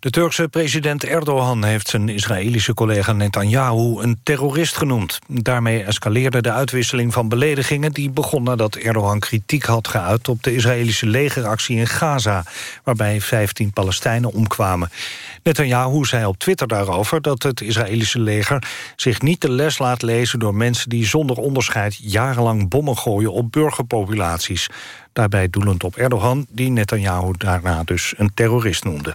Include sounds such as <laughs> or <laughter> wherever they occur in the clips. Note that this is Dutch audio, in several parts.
De Turkse president Erdogan heeft zijn Israëlische collega Netanyahu een terrorist genoemd. Daarmee escaleerde de uitwisseling van beledigingen die begon nadat Erdogan kritiek had geuit op de Israëlische legeractie in Gaza, waarbij 15 Palestijnen omkwamen. Netanyahu zei op Twitter daarover dat het Israëlische leger zich niet de les laat lezen door mensen die zonder onderscheid jarenlang bommen gooien op burgerpopulaties. Daarbij doelend op Erdogan, die Netanyahu daarna dus een terrorist noemde.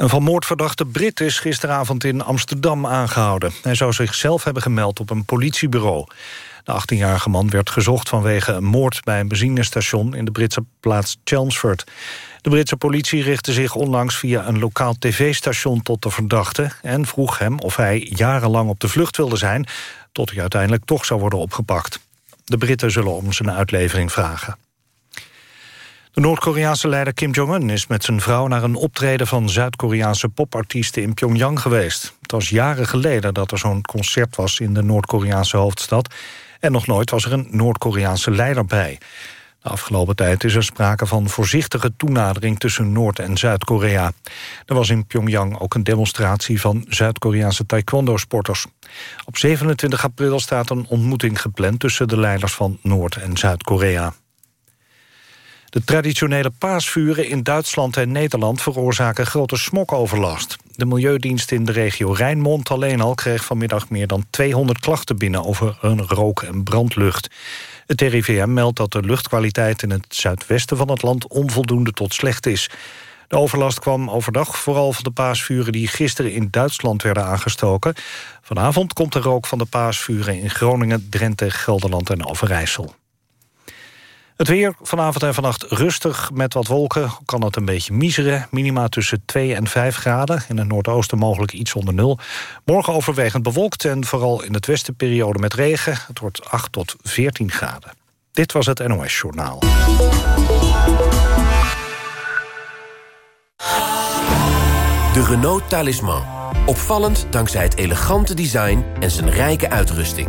Een van moordverdachte Brit is gisteravond in Amsterdam aangehouden. Hij zou zichzelf hebben gemeld op een politiebureau. De 18-jarige man werd gezocht vanwege een moord bij een benzinestation... in de Britse plaats Chelmsford. De Britse politie richtte zich onlangs via een lokaal tv-station tot de verdachte... en vroeg hem of hij jarenlang op de vlucht wilde zijn... tot hij uiteindelijk toch zou worden opgepakt. De Britten zullen om zijn uitlevering vragen. De Noord-Koreaanse leider Kim Jong-un is met zijn vrouw... naar een optreden van Zuid-Koreaanse popartiesten in Pyongyang geweest. Het was jaren geleden dat er zo'n concert was in de Noord-Koreaanse hoofdstad... en nog nooit was er een Noord-Koreaanse leider bij. De afgelopen tijd is er sprake van voorzichtige toenadering... tussen Noord- en Zuid-Korea. Er was in Pyongyang ook een demonstratie van Zuid-Koreaanse taekwondo-sporters. Op 27 april staat een ontmoeting gepland... tussen de leiders van Noord- en Zuid-Korea. De traditionele paasvuren in Duitsland en Nederland veroorzaken grote smokoverlast. De Milieudienst in de regio Rijnmond alleen al kreeg vanmiddag meer dan 200 klachten binnen over een rook- en brandlucht. Het RIVM meldt dat de luchtkwaliteit in het zuidwesten van het land onvoldoende tot slecht is. De overlast kwam overdag vooral van de paasvuren die gisteren in Duitsland werden aangestoken. Vanavond komt de rook van de paasvuren in Groningen, Drenthe, Gelderland en Overijssel. Het weer vanavond en vannacht rustig met wat wolken. Kan het een beetje miseren. Minima tussen 2 en 5 graden. In het noordoosten mogelijk iets onder nul. Morgen overwegend bewolkt en vooral in het westen periode met regen. Het wordt 8 tot 14 graden. Dit was het NOS Journaal. De Renault Talisman. Opvallend dankzij het elegante design en zijn rijke uitrusting.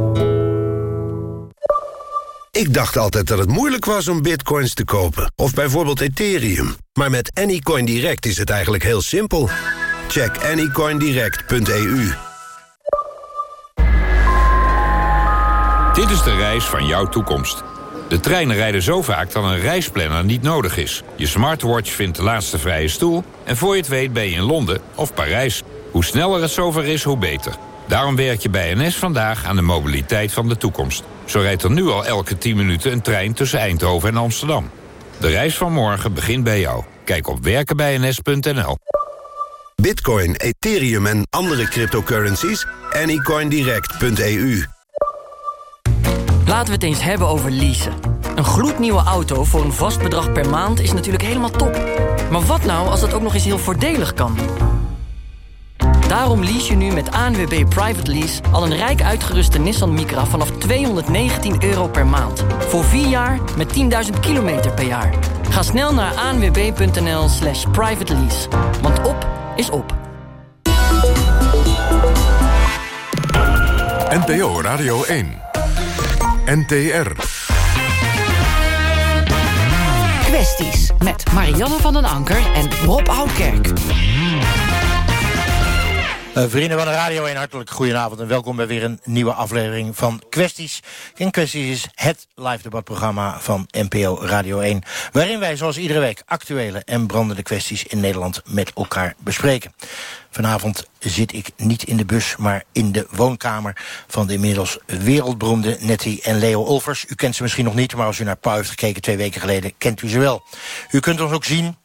Ik dacht altijd dat het moeilijk was om bitcoins te kopen. Of bijvoorbeeld Ethereum. Maar met Anycoin Direct is het eigenlijk heel simpel. Check anycoindirect.eu Dit is de reis van jouw toekomst. De treinen rijden zo vaak dat een reisplanner niet nodig is. Je smartwatch vindt de laatste vrije stoel... en voor je het weet ben je in Londen of Parijs. Hoe sneller het zover is, hoe beter. Daarom werk je bij NS vandaag aan de mobiliteit van de toekomst. Zo rijdt er nu al elke 10 minuten een trein tussen Eindhoven en Amsterdam. De reis van morgen begint bij jou. Kijk op werkenbijns.nl. Bitcoin, Ethereum en andere cryptocurrencies? Anycoindirect.eu Laten we het eens hebben over leasen. Een gloednieuwe auto voor een vast bedrag per maand is natuurlijk helemaal top. Maar wat nou als dat ook nog eens heel voordelig kan? Daarom lease je nu met ANWB Private Lease al een rijk uitgeruste Nissan Micra vanaf 219 euro per maand. Voor 4 jaar met 10.000 kilometer per jaar. Ga snel naar anwb.nl slash private lease. Want op is op. NPO Radio 1. NTR. Kwesties met Marianne van den Anker en Rob Oudkerk. Uh, vrienden van de Radio 1, hartelijk goedenavond en welkom bij weer een nieuwe aflevering van Kwesties. En Kwesties is het live debatprogramma van NPO Radio 1, waarin wij zoals iedere week actuele en brandende kwesties in Nederland met elkaar bespreken. Vanavond zit ik niet in de bus, maar in de woonkamer van de inmiddels wereldberoemde Nettie en Leo Olvers. U kent ze misschien nog niet, maar als u naar Pauw heeft gekeken twee weken geleden, kent u ze wel. U kunt ons ook zien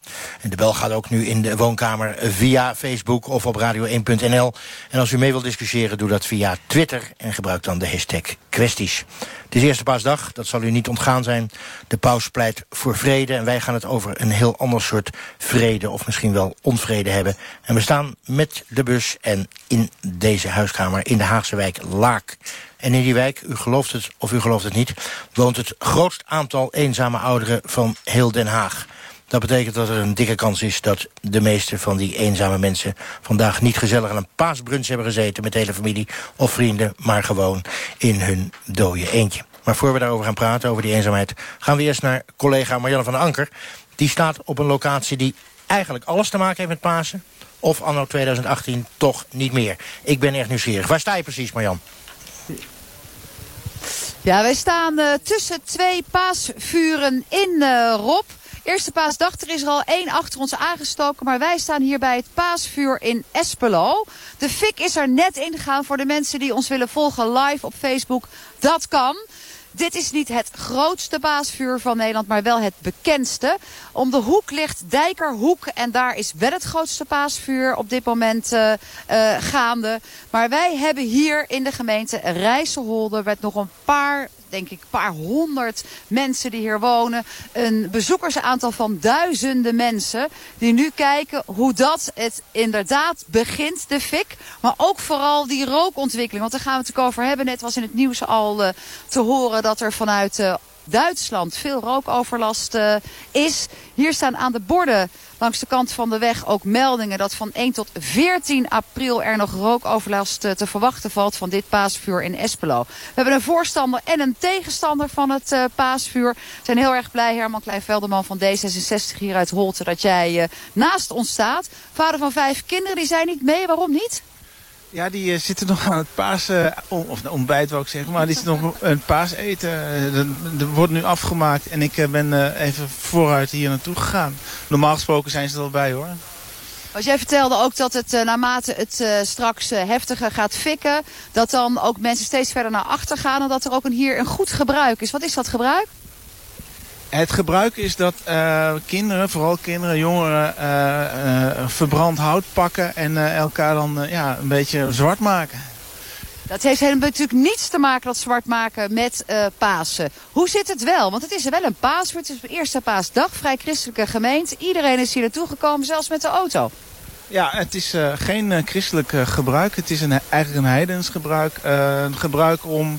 En de bel gaat ook nu in de woonkamer via Facebook of op radio1.nl. En als u mee wilt discussiëren, doe dat via Twitter en gebruik dan de hashtag kwesties. Het is eerste paasdag, dat zal u niet ontgaan zijn. De paus pleit voor vrede en wij gaan het over een heel ander soort vrede... of misschien wel onvrede hebben. En we staan met de bus en in deze huiskamer in de Haagse wijk Laak. En in die wijk, u gelooft het of u gelooft het niet... woont het grootst aantal eenzame ouderen van heel Den Haag. Dat betekent dat er een dikke kans is dat de meeste van die eenzame mensen... vandaag niet gezellig aan een paasbrunch hebben gezeten met hele familie of vrienden... maar gewoon in hun dode eentje. Maar voor we daarover gaan praten, over die eenzaamheid... gaan we eerst naar collega Marianne van Anker. Die staat op een locatie die eigenlijk alles te maken heeft met Pasen... of anno 2018 toch niet meer. Ik ben echt nieuwsgierig. Waar sta je precies, Marjan? Ja, wij staan uh, tussen twee paasvuren in uh, Rob. Eerste paasdag, er is er al één achter ons aangestoken. Maar wij staan hier bij het paasvuur in Espelo. De fik is er net ingegaan voor de mensen die ons willen volgen live op Facebook. Dat kan. Dit is niet het grootste paasvuur van Nederland, maar wel het bekendste. Om de hoek ligt Dijkerhoek en daar is wel het grootste paasvuur op dit moment uh, uh, gaande. Maar wij hebben hier in de gemeente Rijsselholder met nog een paar denk ik, een paar honderd mensen die hier wonen. Een bezoekersaantal van duizenden mensen die nu kijken hoe dat het inderdaad begint, de fik. Maar ook vooral die rookontwikkeling. Want daar gaan we het ook over hebben. Net was in het nieuws al uh, te horen dat er vanuit uh, Duitsland veel rookoverlast uh, is. Hier staan aan de borden langs de kant van de weg ook meldingen dat van 1 tot 14 april er nog rookoverlast uh, te verwachten valt van dit paasvuur in Espelo. We hebben een voorstander en een tegenstander van het uh, paasvuur. We zijn heel erg blij, Herman Klein-Velderman van D66 hier uit Holte, dat jij naast ons staat. Vader van vijf kinderen, die zijn niet mee. Waarom niet? Ja, die uh, zitten nog aan het paas, uh, of ontbijt wil ik zeggen, maar die zitten nog een paas eten. Uh, er wordt nu afgemaakt en ik ben even vooruit hier naartoe gegaan. Normaal gesproken zijn ze er al bij hoor. Want jij vertelde ook dat het naarmate het straks heftiger gaat fikken, dat dan ook mensen steeds verder naar achter gaan en dat er ook een, hier een goed gebruik is. Wat is dat gebruik? Het gebruik is dat uh, kinderen, vooral kinderen, jongeren, uh, uh, verbrand hout pakken en elkaar dan ja, een beetje zwart maken. Dat heeft helemaal natuurlijk niets te maken, dat zwart maken, met Pasen. Hoe zit het wel? Want het is wel een paaswoord, het is de eerste paasdag, vrij christelijke gemeente. Iedereen is hier naartoe gekomen, zelfs met de auto. Ja, het is geen christelijk gebruik. Het is een, eigenlijk een heidens gebruik. een gebruik om...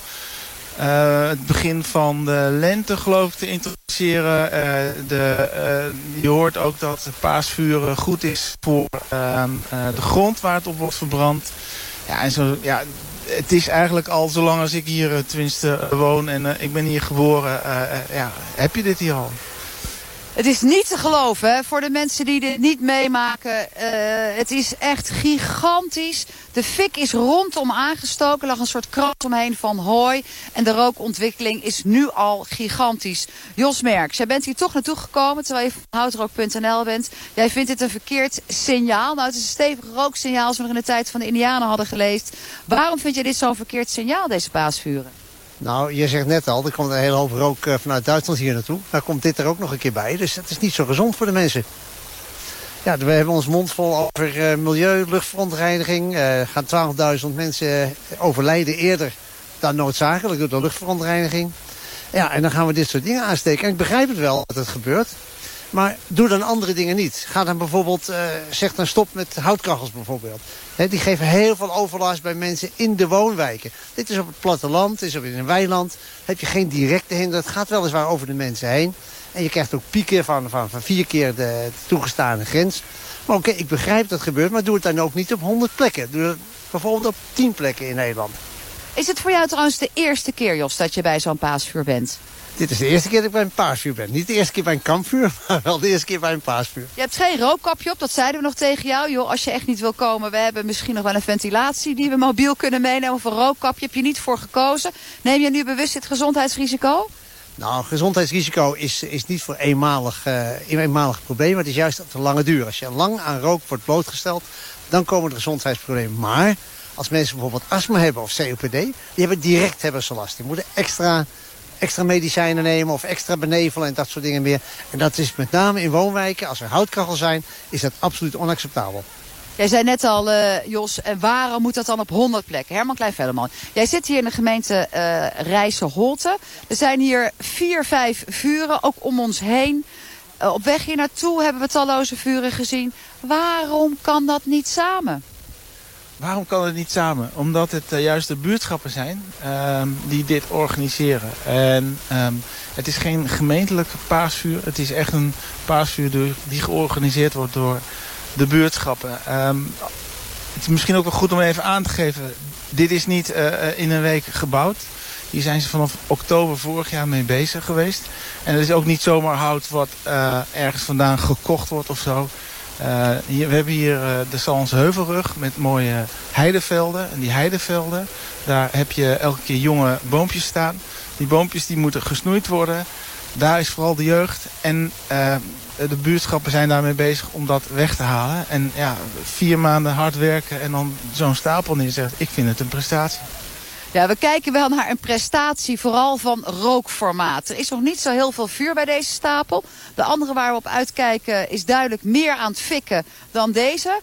Uh, het begin van de lente geloof ik te introduceren. Uh, de, uh, je hoort ook dat paasvuur goed is voor ehm, de grond waar het op wordt verbrand. Ja, en zo, ja, het is eigenlijk al zolang als ik hier tenminste woon en ik ben hier geboren, ja, heb je dit hier al. Het is niet te geloven hè, voor de mensen die dit niet meemaken. Uh, het is echt gigantisch. De fik is rondom aangestoken. Er lag een soort krat omheen van hooi. En de rookontwikkeling is nu al gigantisch. Jos Merks, jij bent hier toch naartoe gekomen terwijl je van houtrook.nl bent. Jij vindt dit een verkeerd signaal. Nou, het is een stevig rooksignaal als we nog in de tijd van de Indianen hadden geleefd. Waarom vind je dit zo'n verkeerd signaal, deze paasvuren? Nou, je zegt net al, er komt een hele hoop rook uh, vanuit Duitsland hier naartoe. Daar komt dit er ook nog een keer bij. Dus het is niet zo gezond voor de mensen. Ja, we hebben ons mond vol over uh, milieu, luchtverontreiniging. Er uh, gaan 12.000 mensen overlijden eerder dan noodzakelijk door de luchtverontreiniging. Ja, en dan gaan we dit soort dingen aansteken. En ik begrijp het wel dat het gebeurt. Maar doe dan andere dingen niet. Ga dan bijvoorbeeld, uh, zeg dan stop met houtkachels bijvoorbeeld. Die geven heel veel overlast bij mensen in de woonwijken. Dit is op het platteland, dit is op in een weiland. Heb je geen directe hinder. Het gaat weliswaar over de mensen heen. En je krijgt ook pieken van, van, van vier keer de toegestane grens. Maar oké, ik begrijp dat gebeurt. Maar doe het dan ook niet op 100 plekken. Doe het bijvoorbeeld op 10 plekken in Nederland. Is het voor jou trouwens de eerste keer, Jos, dat je bij zo'n paasvuur bent? Dit is de eerste keer dat ik bij een paasvuur ben. Niet de eerste keer bij een kampvuur, <laughs> maar wel de eerste keer bij een paasvuur. Je hebt geen rookkapje op, dat zeiden we nog tegen jou. Joh, als je echt niet wil komen, we hebben misschien nog wel een ventilatie die we mobiel kunnen meenemen. Of een rookkapje heb je niet voor gekozen. Neem je nu bewust dit gezondheidsrisico? Nou, gezondheidsrisico is, is niet voor eenmalig, uh, eenmalig probleem. Maar het is juist op de lange duur. Als je lang aan rook wordt blootgesteld, dan komen er gezondheidsproblemen. Maar als mensen bijvoorbeeld astma hebben of COPD, die hebben direct hebben ze last. Die moeten extra extra medicijnen nemen of extra benevelen en dat soort dingen meer. En dat is met name in woonwijken, als er houtkachels zijn, is dat absoluut onacceptabel. Jij zei net al, uh, Jos, en waarom moet dat dan op 100 plekken? Herman Klein-Velleman, jij zit hier in de gemeente uh, Rijssen-Holte. Er zijn hier vier, vijf vuren, ook om ons heen. Uh, op weg hier naartoe hebben we talloze vuren gezien. Waarom kan dat niet samen? Waarom kan het niet samen? Omdat het uh, juist de buurtschappen zijn um, die dit organiseren. En um, het is geen gemeentelijk paasvuur. Het is echt een paasvuur die georganiseerd wordt door de buurtschappen. Um, het is misschien ook wel goed om even aan te geven. Dit is niet uh, in een week gebouwd. Hier zijn ze vanaf oktober vorig jaar mee bezig geweest. En het is ook niet zomaar hout wat ergens vandaan gekocht wordt of zo. Uh, hier, we hebben hier uh, de Salons Heuvelrug met mooie heidevelden. En die heidevelden, daar heb je elke keer jonge boompjes staan. Die boompjes die moeten gesnoeid worden. Daar is vooral de jeugd en uh, de buurtschappen zijn daarmee bezig om dat weg te halen. En ja, vier maanden hard werken en dan zo'n stapel neerzetten. Ik vind het een prestatie. Ja, we kijken wel naar een prestatie, vooral van rookformaat. Er is nog niet zo heel veel vuur bij deze stapel. De andere waar we op uitkijken is duidelijk meer aan het fikken dan deze.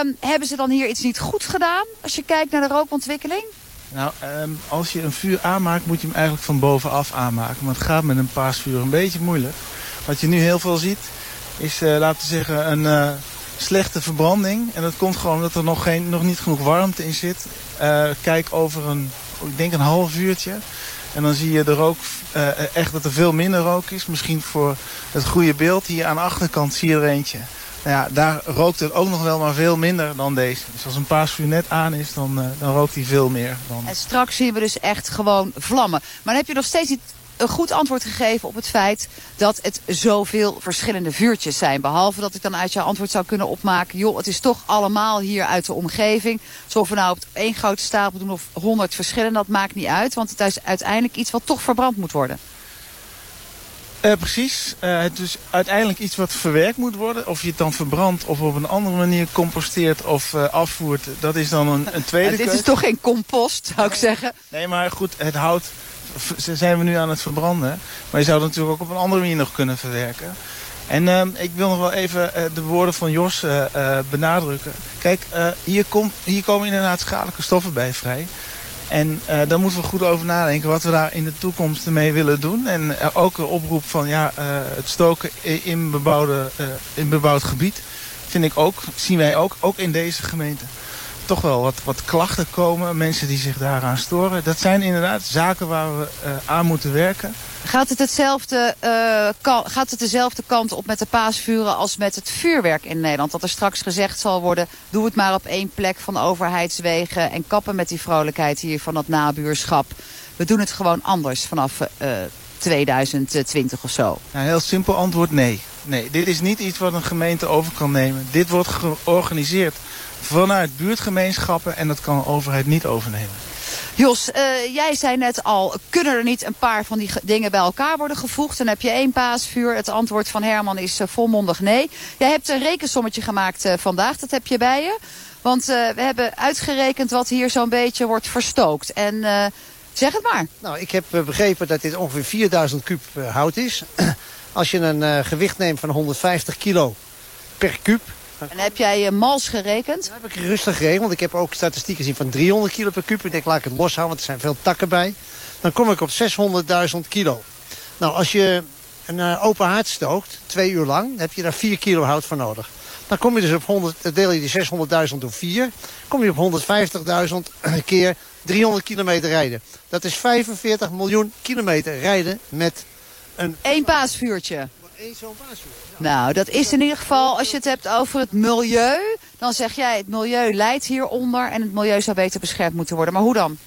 Um, hebben ze dan hier iets niet goed gedaan, als je kijkt naar de rookontwikkeling? Nou, um, als je een vuur aanmaakt, moet je hem eigenlijk van bovenaf aanmaken. Maar het gaat met een paasvuur een beetje moeilijk. Wat je nu heel veel ziet, is, uh, laten we zeggen, een uh, slechte verbranding. En dat komt gewoon omdat er nog, geen, nog niet genoeg warmte in zit. Uh, kijk over een, ik denk een half uurtje. En dan zie je de rook, uh, echt dat er veel minder rook is. Misschien voor het goede beeld. Hier aan de achterkant zie je er eentje. Nou ja, daar rookt het ook nog wel, maar veel minder dan deze. Dus als een paasvuur net aan is, dan, uh, dan rookt hij veel meer. Dan... En straks zien we dus echt gewoon vlammen. Maar dan heb je nog steeds niet een goed antwoord gegeven op het feit dat het zoveel verschillende vuurtjes zijn. Behalve dat ik dan uit jouw antwoord zou kunnen opmaken... joh, het is toch allemaal hier uit de omgeving. Zo we nou op één grote stapel doen of honderd verschillende, dat maakt niet uit. Want het is uiteindelijk iets wat toch verbrand moet worden. Uh, precies. Uh, het is uiteindelijk iets wat verwerkt moet worden. Of je het dan verbrandt of op een andere manier composteert of uh, afvoert. Dat is dan een, een tweede <laughs> Dit is toch geen compost, zou ik zeggen? Nee, maar goed, het hout zijn we nu aan het verbranden. Maar je zou het natuurlijk ook op een andere manier nog kunnen verwerken. En uh, ik wil nog wel even uh, de woorden van Jos uh, benadrukken. Kijk, hier, komt, hier komen inderdaad schadelijke stoffen bij vrij. En daar moeten we goed over nadenken wat we daar in de toekomst mee willen doen. En ook een oproep van ja, het stoken in, bebouwde, in bebouwd gebied vind ik ook, zien wij ook, ook in deze gemeente toch wel wat, wat klachten komen. Mensen die zich daaraan storen. Dat zijn inderdaad zaken waar we uh, aan moeten werken. Gaat het, hetzelfde, uh, kan, gaat het dezelfde kant op met de paasvuren als met het vuurwerk in Nederland? Dat er straks gezegd zal worden, doe het maar op één plek van overheidswegen... en kappen met die vrolijkheid hier van dat nabuurschap. We doen het gewoon anders vanaf uh, 2020 of zo. een heel simpel antwoord nee. Nee, dit is niet iets wat een gemeente over kan nemen. Dit wordt georganiseerd vanuit buurtgemeenschappen en dat kan een overheid niet overnemen. Jos, uh, jij zei net al, kunnen er niet een paar van die dingen bij elkaar worden gevoegd? Dan heb je één paasvuur. Het antwoord van Herman is uh, volmondig nee. Jij hebt een rekensommetje gemaakt uh, vandaag, dat heb je bij je. Want we hebben uitgerekend wat hier zo'n beetje wordt verstookt. En zeg het maar. Nou, ik heb begrepen dat dit ongeveer 4000 kub hout is. <clears throat> Als je een gewicht neemt van 150 kilo per kub en heb jij uh, mals gerekend? Dat heb ik rustig gerekend, want ik heb ook statistieken zien van 300 kilo per kuub. Ik denk, laat ik het loshouden, want er zijn veel takken bij. Dan kom ik op 600.000 kilo. Nou, als je een uh, open haard stookt, twee uur lang, dan heb je daar 4 kilo hout voor nodig. Dan kom je dus op 100, dan deel je die 600.000 door 4. kom je op 150.000 keer 300 kilometer rijden. Dat is 45 miljoen kilometer rijden met een... Eén paasvuurtje één zo'n Nou, dat is in ieder geval, als je het hebt over het milieu... dan zeg jij, het milieu leidt hieronder... en het milieu zou beter beschermd moeten worden. Maar hoe dan?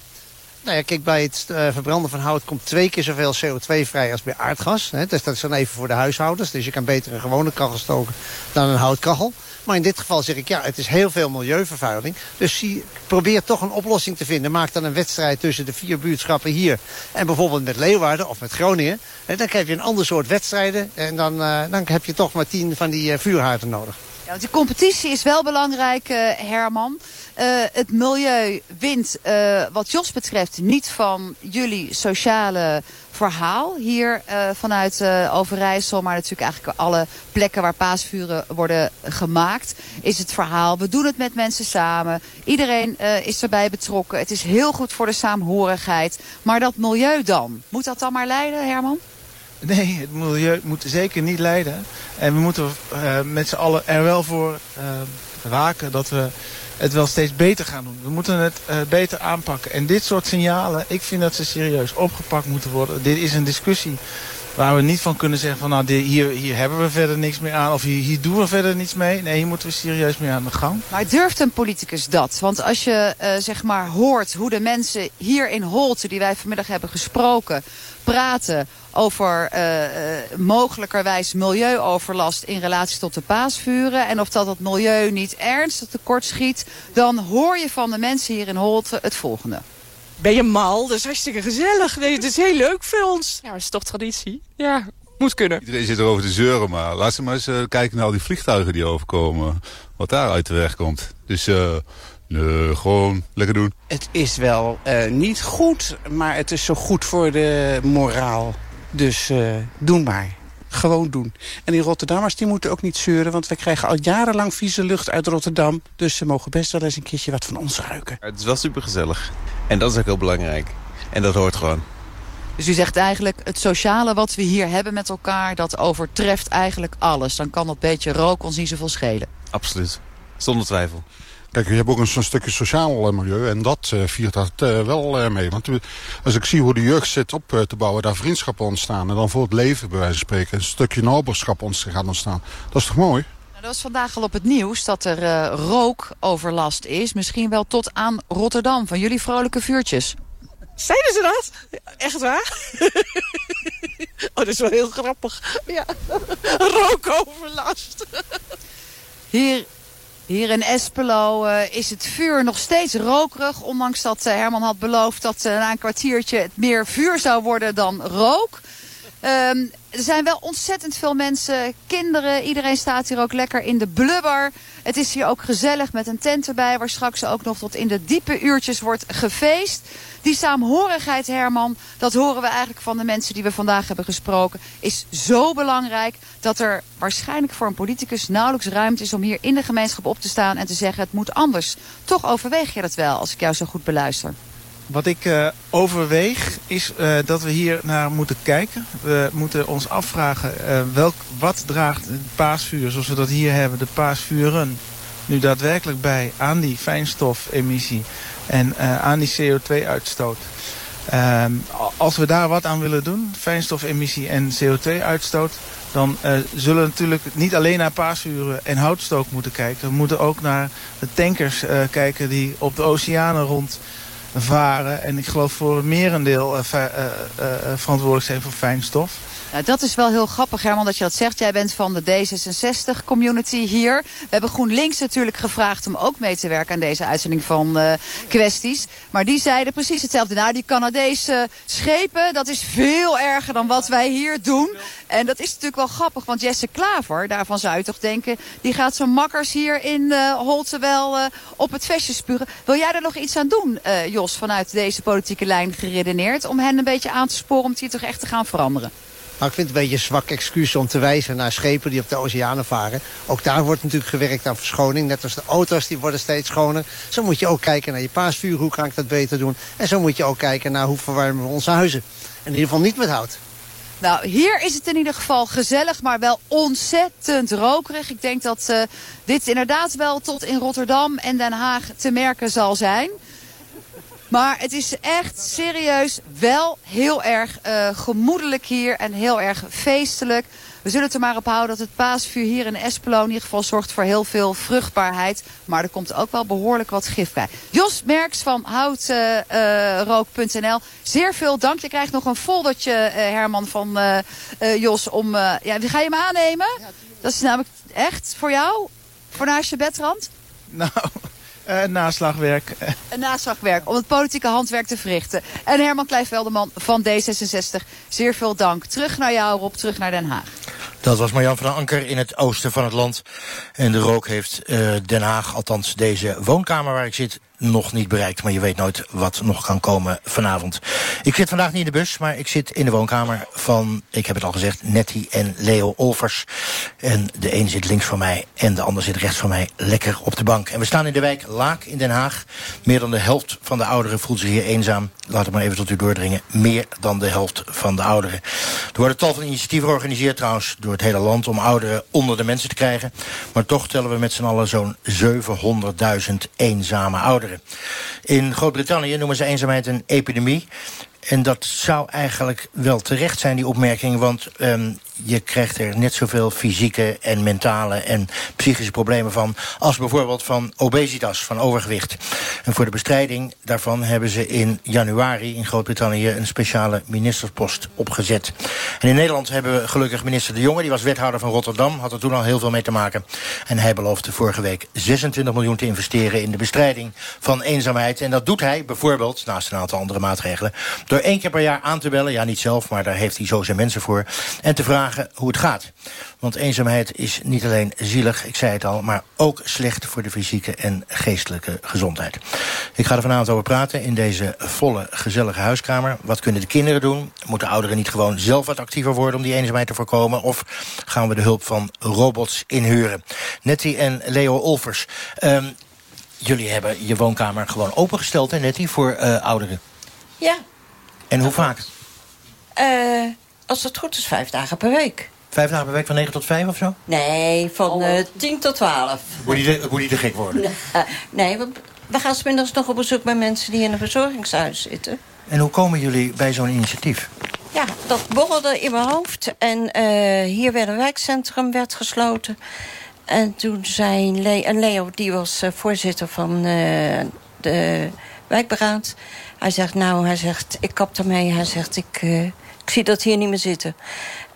Nou ja, kijk, bij het uh, verbranden van hout komt twee keer zoveel CO2 vrij als bij aardgas. Hè. Dus dat is dan even voor de huishoudens. Dus je kan beter een gewone kachel stoken dan een houtkachel. Maar in dit geval zeg ik, ja, het is heel veel milieuvervuiling. Dus zie, probeer toch een oplossing te vinden. Maak dan een wedstrijd tussen de vier buurtschappen hier... en bijvoorbeeld met Leeuwarden of met Groningen. En dan krijg je een ander soort wedstrijden. En dan, uh, dan heb je toch maar tien van die uh, vuurhaarden nodig. Ja, competitie is wel belangrijk, uh, Herman. Het milieu wint, wat Jos betreft, niet van jullie sociale verhaal hier uh, vanuit uh, Overijssel, maar natuurlijk eigenlijk alle plekken waar paasvuren worden gemaakt, is het verhaal. We doen het met mensen samen. Iedereen uh, is erbij betrokken. Het is heel goed voor de saamhorigheid. Maar dat milieu dan, moet dat dan maar leiden, Herman? Nee, het milieu moet zeker niet leiden. En we moeten met z'n allen er wel voor waken dat we het wel steeds beter gaan doen. We moeten het uh, beter aanpakken. En dit soort signalen, ik vind dat ze serieus opgepakt moeten worden. Dit is een discussie waar we niet van kunnen zeggen van nou hier, hier hebben we verder niks meer aan of hier, hier doen we verder niets mee. Nee, hier moeten we serieus mee aan de gang. Maar durft een politicus dat? Want als je uh, zeg maar hoort hoe de mensen hier in Holte die wij vanmiddag hebben gesproken praten over uh, mogelijkerwijs milieuoverlast in relatie tot de paasvuren. En of dat het milieu niet ernstig tekort schiet. Dan hoor je van de mensen hier in Holte het volgende. Ben je mal? Dat is hartstikke gezellig. Nee, het is heel leuk voor ons. Ja, dat is toch traditie? Ja, moet kunnen. Iedereen zit erover te zeuren, maar laat ze maar eens uh, kijken naar al die vliegtuigen die overkomen. Wat daar uit de weg komt. Dus... Uh, Nee, gewoon lekker doen. Het is wel uh, niet goed, maar het is zo goed voor de moraal. Dus uh, doen maar. Gewoon doen. En die Rotterdammers die moeten ook niet zeuren... want we krijgen al jarenlang vieze lucht uit Rotterdam. Dus ze mogen best wel eens een keertje wat van ons ruiken. Het is wel super gezellig. En dat is ook heel belangrijk. En dat hoort gewoon. Dus u zegt eigenlijk, het sociale wat we hier hebben met elkaar... dat overtreft eigenlijk alles. Dan kan dat beetje rook ons niet zoveel schelen. Absoluut. Zonder twijfel. Kijk, je hebt ook een, een stukje sociaal milieu en dat uh, viert dat uh, wel uh, mee. Want als ik zie hoe de jeugd zit op te bouwen, daar vriendschappen ontstaan... en dan voor het leven, bij wijze van spreken, een stukje naberschap gaat ontstaan. Dat is toch mooi? Nou, dat was vandaag al op het nieuws dat er rookoverlast is. Misschien wel tot aan Rotterdam, van jullie vrolijke vuurtjes. Zeiden ze dat? Echt waar? <laughs> oh, dat is wel heel grappig. Ja, <laughs> rookoverlast. Hier hier in Espelo uh, is het vuur nog steeds rokerig. Ondanks dat uh, Herman had beloofd dat uh, na een kwartiertje het meer vuur zou worden dan rook. Um, er zijn wel ontzettend veel mensen, kinderen. Iedereen staat hier ook lekker in de blubber. Het is hier ook gezellig met een tent erbij... waar straks ook nog tot in de diepe uurtjes wordt gefeest. Die saamhorigheid, Herman, dat horen we eigenlijk van de mensen die we vandaag hebben gesproken... is zo belangrijk dat er waarschijnlijk voor een politicus nauwelijks ruimte is... om hier in de gemeenschap op te staan en te zeggen het moet anders. Toch overweeg je dat wel, als ik jou zo goed beluister. Wat ik uh, overweeg is uh, dat we hier naar moeten kijken. We moeten ons afvragen uh, welk, wat draagt het paasvuur zoals we dat hier hebben, de paasvuren, nu daadwerkelijk bij aan die fijnstofemissie en aan die CO2-uitstoot. Ehm, als we daar wat aan willen doen, fijnstofemissie en CO2-uitstoot, dan zullen we natuurlijk niet alleen naar paasvuren en houtstook moeten kijken. We moeten ook naar de tankers kijken die op de oceanen rond varen. En ik geloof voor het merendeel uh, uh, uh, verantwoordelijk zijn voor fijnstof. Nou, dat is wel heel grappig, Herman, dat je dat zegt. Jij bent van de D66-community hier. We hebben GroenLinks natuurlijk gevraagd om ook mee te werken aan deze uitzending van uh, kwesties. Maar die zeiden precies hetzelfde. Nou, die Canadese schepen, dat is veel erger dan wat wij hier doen. En dat is natuurlijk wel grappig, want Jesse Klaver, daarvan zou je toch denken... die gaat zijn makkers hier in uh, Holte wel uh, op het vestje spuren. Wil jij er nog iets aan doen, Jos, vanuit deze politieke lijn geredeneerd... om hen een beetje aan te sporen om het hier toch echt te gaan veranderen? Nou, ik vind het een beetje een zwak excuus om te wijzen naar schepen die op de oceanen varen. Ook daar wordt natuurlijk gewerkt aan verschoning. Net als de auto's, die worden steeds schoner. Zo moet je ook kijken naar je paasvuur, hoe kan ik dat beter doen. En zo moet je ook kijken naar hoe verwarmen we onze huizen. In ieder geval niet met hout. Nou, hier is het in ieder geval gezellig, maar wel ontzettend rokerig. Ik denk dat uh, dit inderdaad wel tot in Rotterdam en Den Haag te merken zal zijn. Maar het is echt serieus wel heel erg uh, gemoedelijk hier en heel erg feestelijk. We zullen het er maar op houden dat het paasvuur hier in Espelo in ieder geval zorgt voor heel veel vruchtbaarheid. Maar er komt ook wel behoorlijk wat gif bij. Jos Merks van houtrook.nl. Uh, Zeer veel dank. Je krijgt nog een foldertje, uh, Herman, van Jos. Om, ja, ga je hem aannemen? dat is namelijk echt voor jou? Voor naast je bedrand? Nou... Uh, naslagwerk. <laughs> Een naslagwerk om het politieke handwerk te verrichten. En Herman Kleijvelderman van D66, zeer veel dank. Terug naar jou Rob, terug naar Den Haag. Dat was Marjan van Anker in het oosten van het land. En de rook heeft uh, Den Haag, althans deze woonkamer waar ik zit, nog niet bereikt. Maar je weet nooit wat nog kan komen vanavond. Ik zit vandaag niet in de bus, maar ik zit in de woonkamer van, ik heb het al gezegd, Nettie en Leo Olvers. En de een zit links van mij en de ander zit rechts van mij lekker op de bank. En we staan in de wijk Laak in Den Haag. Meer dan de helft van de ouderen voelt zich hier eenzaam. Laat het maar even tot u doordringen. Meer dan de helft van de ouderen. Er worden tal van initiatieven georganiseerd trouwens door het hele land... om ouderen onder de mensen te krijgen. Maar toch tellen we met z'n allen zo'n 700.000 eenzame ouderen. In Groot-Brittannië noemen ze eenzaamheid een epidemie. En dat zou eigenlijk wel terecht zijn, die opmerking. Want um, je krijgt er net zoveel fysieke en mentale en psychische problemen van... als bijvoorbeeld van obesitas, van overgewicht. En voor de bestrijding daarvan hebben ze in januari in Groot-Brittannië... een speciale ministerspost opgezet. En in Nederland hebben we gelukkig minister De Jonge... die was wethouder van Rotterdam, had er toen al heel veel mee te maken. En hij beloofde vorige week 26 miljoen te investeren... in de bestrijding van eenzaamheid. En dat doet hij bijvoorbeeld, naast een aantal andere maatregelen... door één keer per jaar aan te bellen, ja niet zelf... maar daar heeft hij zo zijn mensen voor, en te vragen hoe het gaat. Want eenzaamheid is niet alleen zielig, ik zei het al... maar ook slecht voor de fysieke en geestelijke gezondheid. Ik ga er vanavond over praten in deze volle, gezellige huiskamer. Wat kunnen de kinderen doen? Moeten ouderen niet gewoon zelf wat actiever worden... om die eenzaamheid te voorkomen? Of gaan we de hulp van robots inhuren? Nettie en Leo Olvers... Um, jullie hebben je woonkamer gewoon opengesteld, hè, Nettie, voor uh, ouderen? Ja. En hoe vaak? Uh, als het goed is, vijf dagen per week. Vijf dagen per week van 9 tot 5 of zo? Nee, van oh. uh, 10 tot 12. Moet je te gek worden? nee, we, we gaan smiddags nog op bezoek bij mensen die in een verzorgingshuis zitten. En hoe komen jullie bij zo'n initiatief? Ja, dat borrelde in mijn hoofd. En uh, hier werd een wijkcentrum werd gesloten. En toen zei Le en Leo, die was uh, voorzitter van uh, de wijkberaad. Hij zegt, nou, hij zegt, ik kap ermee. Hij zegt, ik ik zie dat hier niet meer zitten.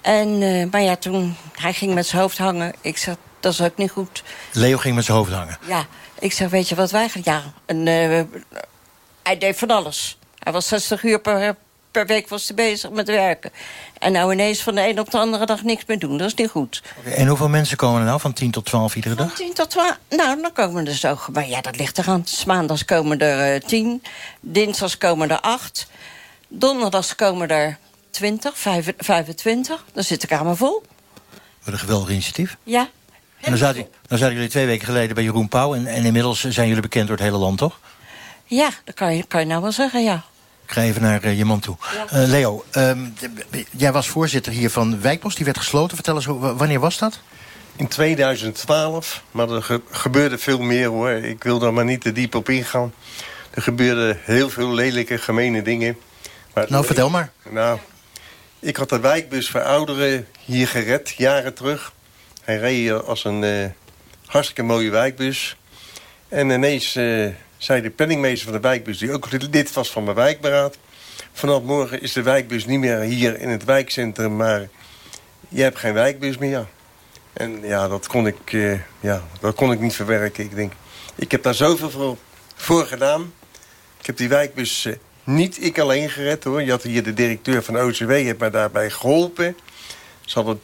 En, uh, maar ja, toen, hij ging met zijn hoofd hangen. Ik zeg, dat is ook niet goed. Leo ging met zijn hoofd hangen? Ja. Ik zeg, weet je wat wij gaan? Ja, en, uh, hij deed van alles. Hij was 60 uur per, per week was hij bezig met werken. En nou ineens van de een op de andere dag niks meer doen. Dat is niet goed. Okay, en hoeveel mensen komen er nou van 10 tot 12 iedere dag? Van 10 tot 12? Nou, dan komen er zo... Maar ja, dat ligt eraan. Maandags komen er uh, 10. Dinsdags komen er 8. Donderdags komen er 20, 25. Dan zit de Kamer vol. Wat een geweldig initiatief. Ja. En dan zaten, dan zaten jullie twee weken geleden bij Jeroen Pauw... En, en inmiddels zijn jullie bekend door het hele land, toch? Ja, dat kan je, kan je nou wel zeggen, ja. Ik ga even naar uh, je man toe. Ja. Uh, Leo, um, jij was voorzitter hier van Wijkbos. Die werd gesloten. Vertel eens, wanneer was dat? In 2012, maar er ge gebeurde veel meer hoor. Ik wil daar maar niet te diep op ingaan. Er gebeurden heel veel lelijke, gemene dingen. Maar nou, vertel maar. Nou, ik had de wijkbus voor ouderen hier gered, jaren terug. Hij reed als een uh, hartstikke mooie wijkbus. En ineens uh, zei de penningmeester van de wijkbus... die ook lid was van mijn wijkberaad... vanaf morgen is de wijkbus niet meer hier in het wijkcentrum... maar je hebt geen wijkbus meer. En ja, dat kon ik, uh, ja, dat kon ik niet verwerken. Ik denk, ik heb daar zoveel voor, voor gedaan. Ik heb die wijkbus niet ik alleen gered hoor. Je had hier de directeur van OCW, heeft mij daarbij geholpen. Ze hadden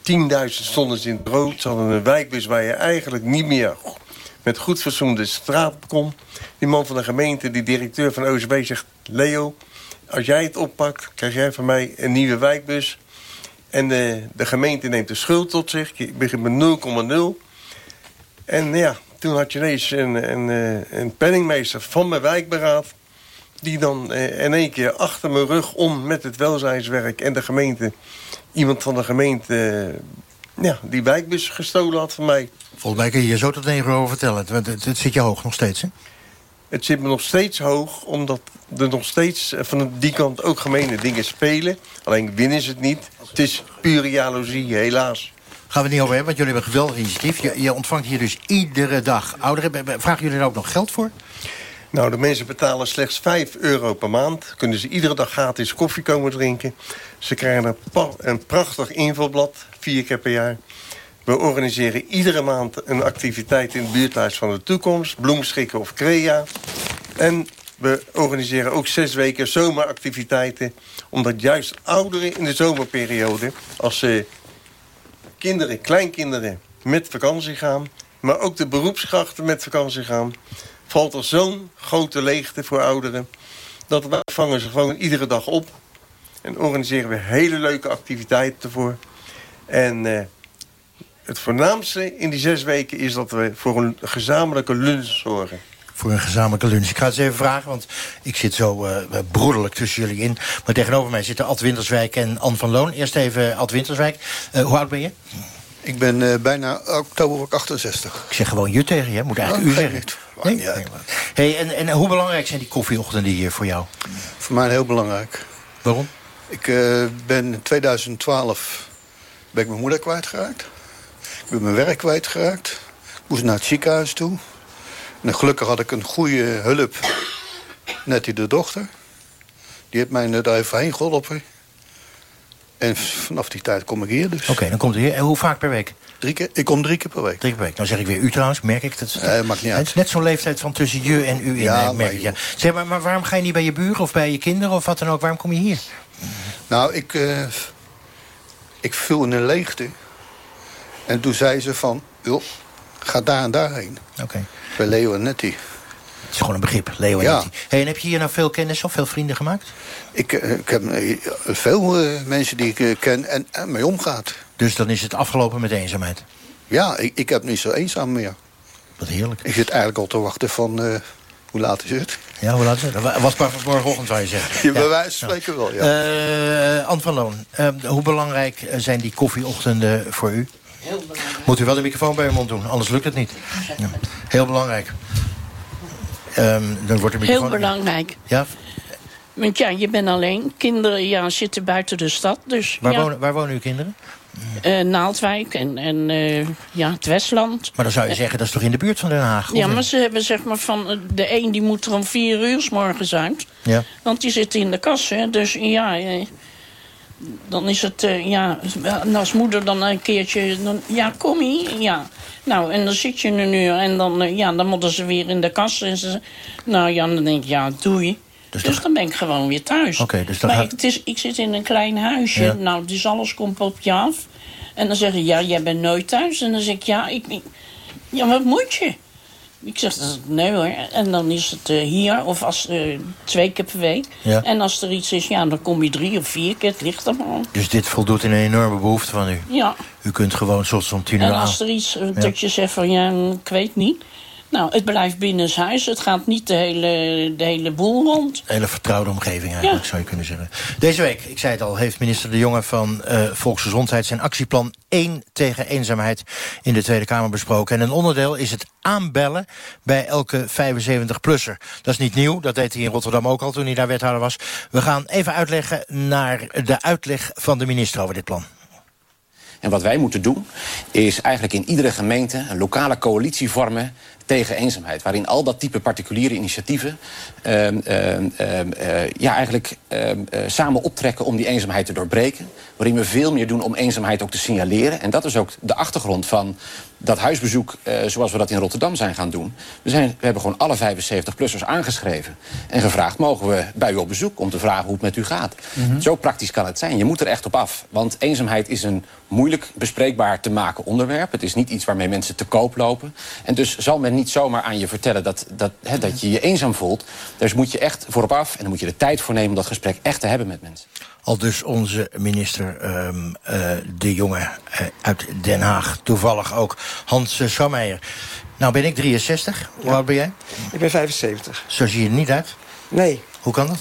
10.000 stonden in het rood. Ze hadden een wijkbus waar je eigenlijk niet meer met goed fatsoen de straat kon. Die man van de gemeente, die directeur van OCW zegt... Leo, als jij het oppakt, krijg jij van mij een nieuwe wijkbus. En de, de gemeente neemt de schuld tot zich. Ik begin met 0,0. En ja, toen had je ineens een, een, een penningmeester van mijn wijkberaad die dan eh, in één keer achter mijn rug om met het welzijnswerk en de gemeente... iemand van de gemeente eh, ja, die wijkbus gestolen had van mij. Volgens mij kun je hier zo tot negen over vertellen. Het, het, het, zit je hoog nog steeds, hè? Het zit me nog steeds hoog, omdat er nog steeds eh, van die kant ook gemene dingen spelen. Alleen winnen ze het niet. Het is pure jaloezie, helaas. Gaan we het niet over hebben, want jullie hebben een geweldig initiatief. Je, je ontvangt hier dus iedere dag ouderen. Vragen jullie er ook nog geld voor? Nou, de mensen betalen slechts 5 euro per maand. Kunnen ze iedere dag gratis koffie komen drinken. Ze krijgen een, een prachtig invulblad, vier keer per jaar. We organiseren iedere maand een activiteit in het buurthuis van de toekomst. Bloemschikken of crea. En we organiseren ook zes weken zomeractiviteiten. Omdat juist ouderen in de zomerperiode... als ze kinderen, kleinkinderen met vakantie gaan maar ook de beroepskrachten met vakantie gaan... valt er zo'n grote leegte voor ouderen... dat wij vangen ze gewoon iedere dag op. En organiseren we hele leuke activiteiten ervoor. En eh, het voornaamste in die zes weken is dat we voor een gezamenlijke lunch zorgen. Voor een gezamenlijke lunch. Ik ga het eens even vragen, want ik zit zo uh, broederlijk tussen jullie in. Maar tegenover mij zitten Ad Winterswijk en Anne van Loon. Eerst even Ad Winterswijk. Uh, hoe oud ben je? Ik ben uh, bijna oktober 68. Ik zeg gewoon je tegen je, moet eigenlijk oh, u zeggen. Nee? Hey, en, en hoe belangrijk zijn die koffieochtenden hier voor jou? Voor mij heel belangrijk. Waarom? Ik uh, ben in 2012 ben ik mijn moeder kwijtgeraakt. Ik ben mijn werk kwijtgeraakt. Ik moest naar het ziekenhuis toe. En gelukkig had ik een goede hulp. Nettie de dochter. Die heeft mij daar even heen geholpen. En vanaf die tijd kom ik hier dus. Oké, okay, dan komt u hier. En hoe vaak per week? Drie keer, ik kom drie keer per week. Drie keer per week. Nou zeg ik weer u trouwens, merk ik. Dat, nee, maakt niet uit. Het is net zo'n leeftijd van tussen je en u in, ja, merk ik. Ja. Zeg, maar, maar waarom ga je niet bij je buren of bij je kinderen of wat dan ook? Waarom kom je hier? Nou, ik, uh, ik viel in een leegte. En toen zei ze van, joh, ga daar en daarheen. Oké. Okay. Bij Leo en Nettie. Het is gewoon een begrip, Leo en ja. Hey, en heb je hier nou veel kennis of veel vrienden gemaakt? Ik, ik heb veel uh, mensen die ik ken en, en mee omgaat. Dus dan is het afgelopen met eenzaamheid? Ja, ik, ik heb niet zo eenzaam meer. Wat heerlijk. Ik zit eigenlijk al te wachten van... Uh, hoe laat is het? Ja, hoe laat is het? Was pas morgenochtend, zou je zeggen. <laughs> Ja, bij wijze van spreken wel, ja. Uh, Anne van Loon, uh, hoe belangrijk zijn die koffieochtenden voor u? Heel belangrijk. Moet u wel de microfoon bij uw mond doen, anders lukt het niet. Ja. Heel belangrijk. Um, dan wordt de microfoon... Heel belangrijk. Ja? Want ja, je bent alleen. Kinderen ja, zitten buiten de stad. Dus, waar, ja. wonen, waar wonen uw kinderen? Uh, Naaldwijk en, en uh, ja, het Westland. Maar dan zou je zeggen, dat is toch in de buurt van Den Haag? Ja, maar ze hebben zeg maar van... De een die moet er om vier uur s morgens uit. Ja. Want die zit in de kas, hè. Dus ja... Eh, dan is het, ja... Als moeder dan een keertje... Dan, ja, kom hier, ja. Nou, en dan zit je een uur en dan, uh, ja, dan moeten ze weer in de kast. En ze, nou ja, dan denk ik, ja, doei. Dus, dus dan ben ik gewoon weer thuis. Okay, dus dan maar ik, het is, ik zit in een klein huisje. Ja. Nou, dus alles komt op je af. En dan zeggen ja, jij bent nooit thuis. En dan zeg ik, ja, ik, ik ja, wat moet je? Ik zeg, nee hoor. En dan is het uh, hier, of als uh, twee keer per week. Ja. En als er iets is, ja, dan kom je drie of vier keer. Het ligt er maar. Dus dit voldoet in een enorme behoefte van u? Ja. U kunt gewoon soms om tien uur En als er iets, uh, ja. dat je zegt van, ja, ik weet niet. Nou, het blijft binnenshuis. Het gaat niet de hele, de hele boel rond. Een hele vertrouwde omgeving eigenlijk, ja. zou je kunnen zeggen. Deze week, ik zei het al, heeft minister De Jonge van uh, Volksgezondheid... zijn actieplan 1 tegen eenzaamheid in de Tweede Kamer besproken. En een onderdeel is het aanbellen bij elke 75-plusser. Dat is niet nieuw, dat deed hij in Rotterdam ook al toen hij daar wethouder was. We gaan even uitleggen naar de uitleg van de minister over dit plan. En wat wij moeten doen, is eigenlijk in iedere gemeente een lokale coalitie vormen tegen eenzaamheid. Waarin al dat type particuliere initiatieven uh, uh, uh, ja, eigenlijk samen optrekken om die eenzaamheid te doorbreken. Waarin we veel meer doen om eenzaamheid ook te signaleren. En dat is ook de achtergrond van dat huisbezoek zoals we dat in Rotterdam zijn gaan doen. We, zijn, we hebben gewoon alle 75-plussers aangeschreven. En gevraagd, mogen we bij u op bezoek om te vragen hoe het met u gaat. Mm -hmm. Zo praktisch kan het zijn. Je moet er echt op af. Want eenzaamheid is een moeilijk bespreekbaar te maken onderwerp. Het is niet iets waarmee mensen te koop lopen. En dus zal men niet zomaar aan je vertellen dat, dat, dat je je eenzaam voelt. Dus moet je echt voorop af en dan moet je de tijd voor nemen om dat gesprek echt te hebben met mensen. Al dus onze minister um, uh, De Jonge uh, uit Den Haag. Toevallig ook Hans uh, Sammeijer. Nou ben ik 63. Hoe oud ben jij? Ik ben 75. Zo zie je er niet uit? Nee. Hoe kan dat?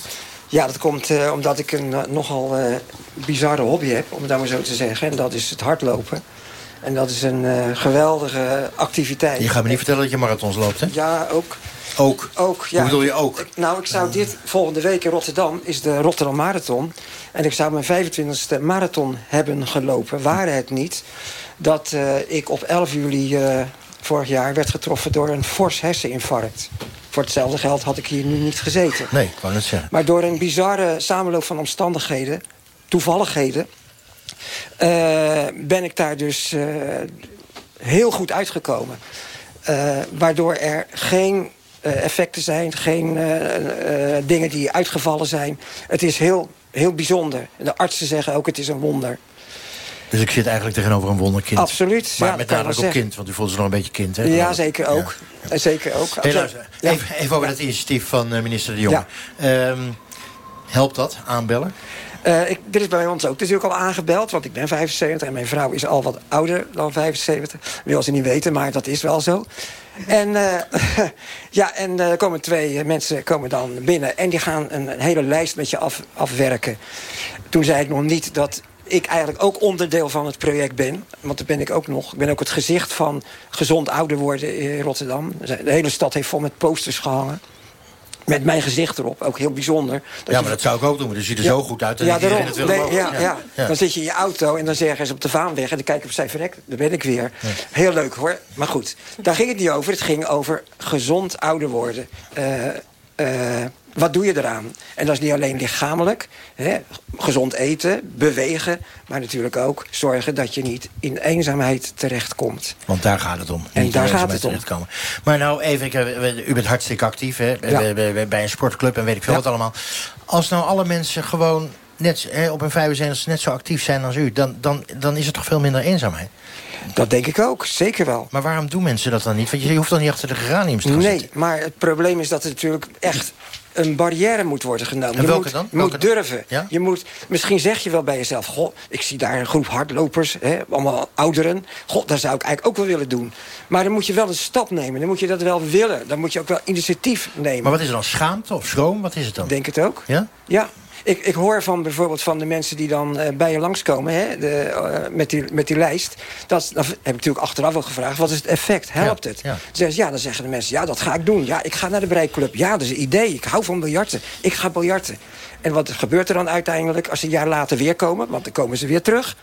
Ja, dat komt uh, omdat ik een uh, nogal uh, bizarre hobby heb, om het nou maar zo te zeggen. En dat is het hardlopen. En dat is een geweldige activiteit. Je gaat me niet vertellen dat je marathons loopt, hè? Ja, ook. Ook? Ook, ja. Hoe bedoel je ook? Ik, nou, ik zou dit volgende week in Rotterdam, is de Rotterdam Marathon. En ik zou mijn 25e marathon hebben gelopen. Waren het niet dat ik op 11 juli vorig jaar werd getroffen door een fors herseninfarct. Voor hetzelfde geld had ik hier nu niet gezeten. Nee, ik het zeggen. Maar door een bizarre samenloop van omstandigheden, toevalligheden... Uh, ben ik daar dus heel goed uitgekomen. Uh, waardoor er geen effecten zijn, geen dingen die uitgevallen zijn. Het is heel, heel bijzonder. De artsen zeggen ook het is een wonder. Dus ik zit eigenlijk tegenover een wonderkind. Absoluut, Maar ja, met nadruk wel op kind, want u voelt zich nog een beetje kind, hè? Ja, zeker ook. Eh, Zeker ook. Hey, luister, even, even over dat initiatief van eh, minister De Jonge. Ehm, helpt dat, aanbellen? Eh, ik, dit is bij ons ook natuurlijk al aangebeld, want ik ben 75 en mijn vrouw is al wat ouder dan 75. Wil ze niet weten, maar dat is wel zo. En, eh, <laughs> ja, en eh, er komen twee mensen komen dan binnen en die gaan een, een hele lijst met je af, afwerken. Toen zei ik nog niet dat ik eigenlijk ook onderdeel van het project ben. Want dat ben ik ook nog. Ik ben ook het gezicht van gezond ouder worden in Rotterdam. De hele stad heeft vol met posters gehangen. Met mijn gezicht erop, ook heel bijzonder. ja, maar dat zou ik ook doen. Dat ziet er Ja. zo goed uit. Dat ja, daarom. het Nee, ja. Dan zit je in je auto en dan zeggen ze op de Vaanweg... en dan kijk ik op zijn verrek, daar ben ik weer. Heel leuk hoor, maar goed. Daar ging het niet over. Het ging over gezond ouder worden. Eh, eh, wat doe je eraan? En dat is niet alleen lichamelijk. Hè, gezond eten, bewegen. Maar natuurlijk ook zorgen dat je niet in eenzaamheid terechtkomt. Want daar gaat het om. En Niet daar in gaat het om. terechtkomen. Maar nou even, ik, eh, u bent hartstikke actief hè, bij- Ja. bij, een sportclub en weet ik veel Ja. wat allemaal. Als nou alle mensen gewoon net, hè, op hun 75 net zo actief zijn als u... Dan, dan, dan is er toch veel minder eenzaamheid? Dat denk ik ook, zeker wel. Maar waarom doen mensen dat dan niet? Want je hoeft dan niet achter de geraniums te gaan Nee, zitten. maar het probleem is dat er natuurlijk echt een barrière moet worden genomen. En je welke moet, dan? Je Welke moet dan? durven. Ja? Je moet, misschien zeg je wel bij jezelf... Goh, ik zie daar een groep hardlopers, hè, allemaal ouderen. God, dat zou ik eigenlijk ook wel willen doen. Maar dan moet je wel een stap nemen. Dan moet je dat wel willen. Dan moet je ook wel initiatief nemen. Maar wat is er dan? Schaamte of schroom? Wat is het dan? Denk het ook. Ja? Ja. Ik, ik hoor van bijvoorbeeld van de mensen die dan eh, bij je langskomen... Hè, de, eh, met, die, met die lijst. Dat, dat heb ik natuurlijk achteraf wel gevraagd. Wat is het effect? Helpt het? ja. Dan, ze, ja, dan zeggen de mensen, ja, dat ga ik doen. Ja, ik ga naar de breikclub. Ja, dat is een idee. Ik hou van biljarten. Ik ga biljarten. En wat gebeurt er dan uiteindelijk als ze een jaar later weer komen? Want dan komen ze weer terug.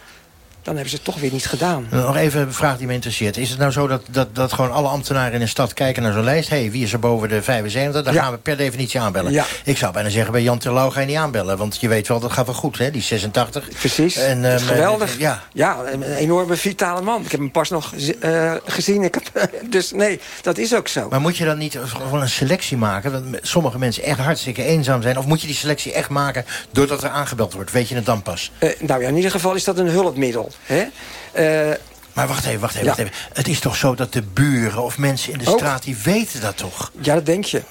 Dan hebben ze het toch weer niet gedaan. Nog even een vraag die me interesseert. Is het nou zo dat, dat, dat gewoon alle ambtenaren in een stad kijken naar zo'n lijst? Hé, hey, wie is er boven de 75? Dan Ja. gaan we per definitie aanbellen. Ja. Ik zou bijna zeggen, bij Jan Terlouw ga je niet aanbellen. Want je weet wel, dat gaat wel goed, hè? Die 86. Precies. En, Dat is ehm, geweldig. Ja. Ja, een enorme vitale man. Ik heb hem pas nog eh, gezien. Ik heb, <laughs> dus nee, dat is ook zo. Maar moet je dan niet gewoon een selectie maken? Dat sommige mensen echt hartstikke eenzaam zijn. Of moet je die selectie echt maken doordat er aangebeld wordt? Weet je het dan pas? Eh, nou ja, in ieder geval is dat een hulpmiddel. Hè? Eh, Maar wacht even, wacht even, Ja. wacht even. Het is toch zo dat de buren of mensen in de Ook. straat... die weten dat toch? Ja, dat denk je.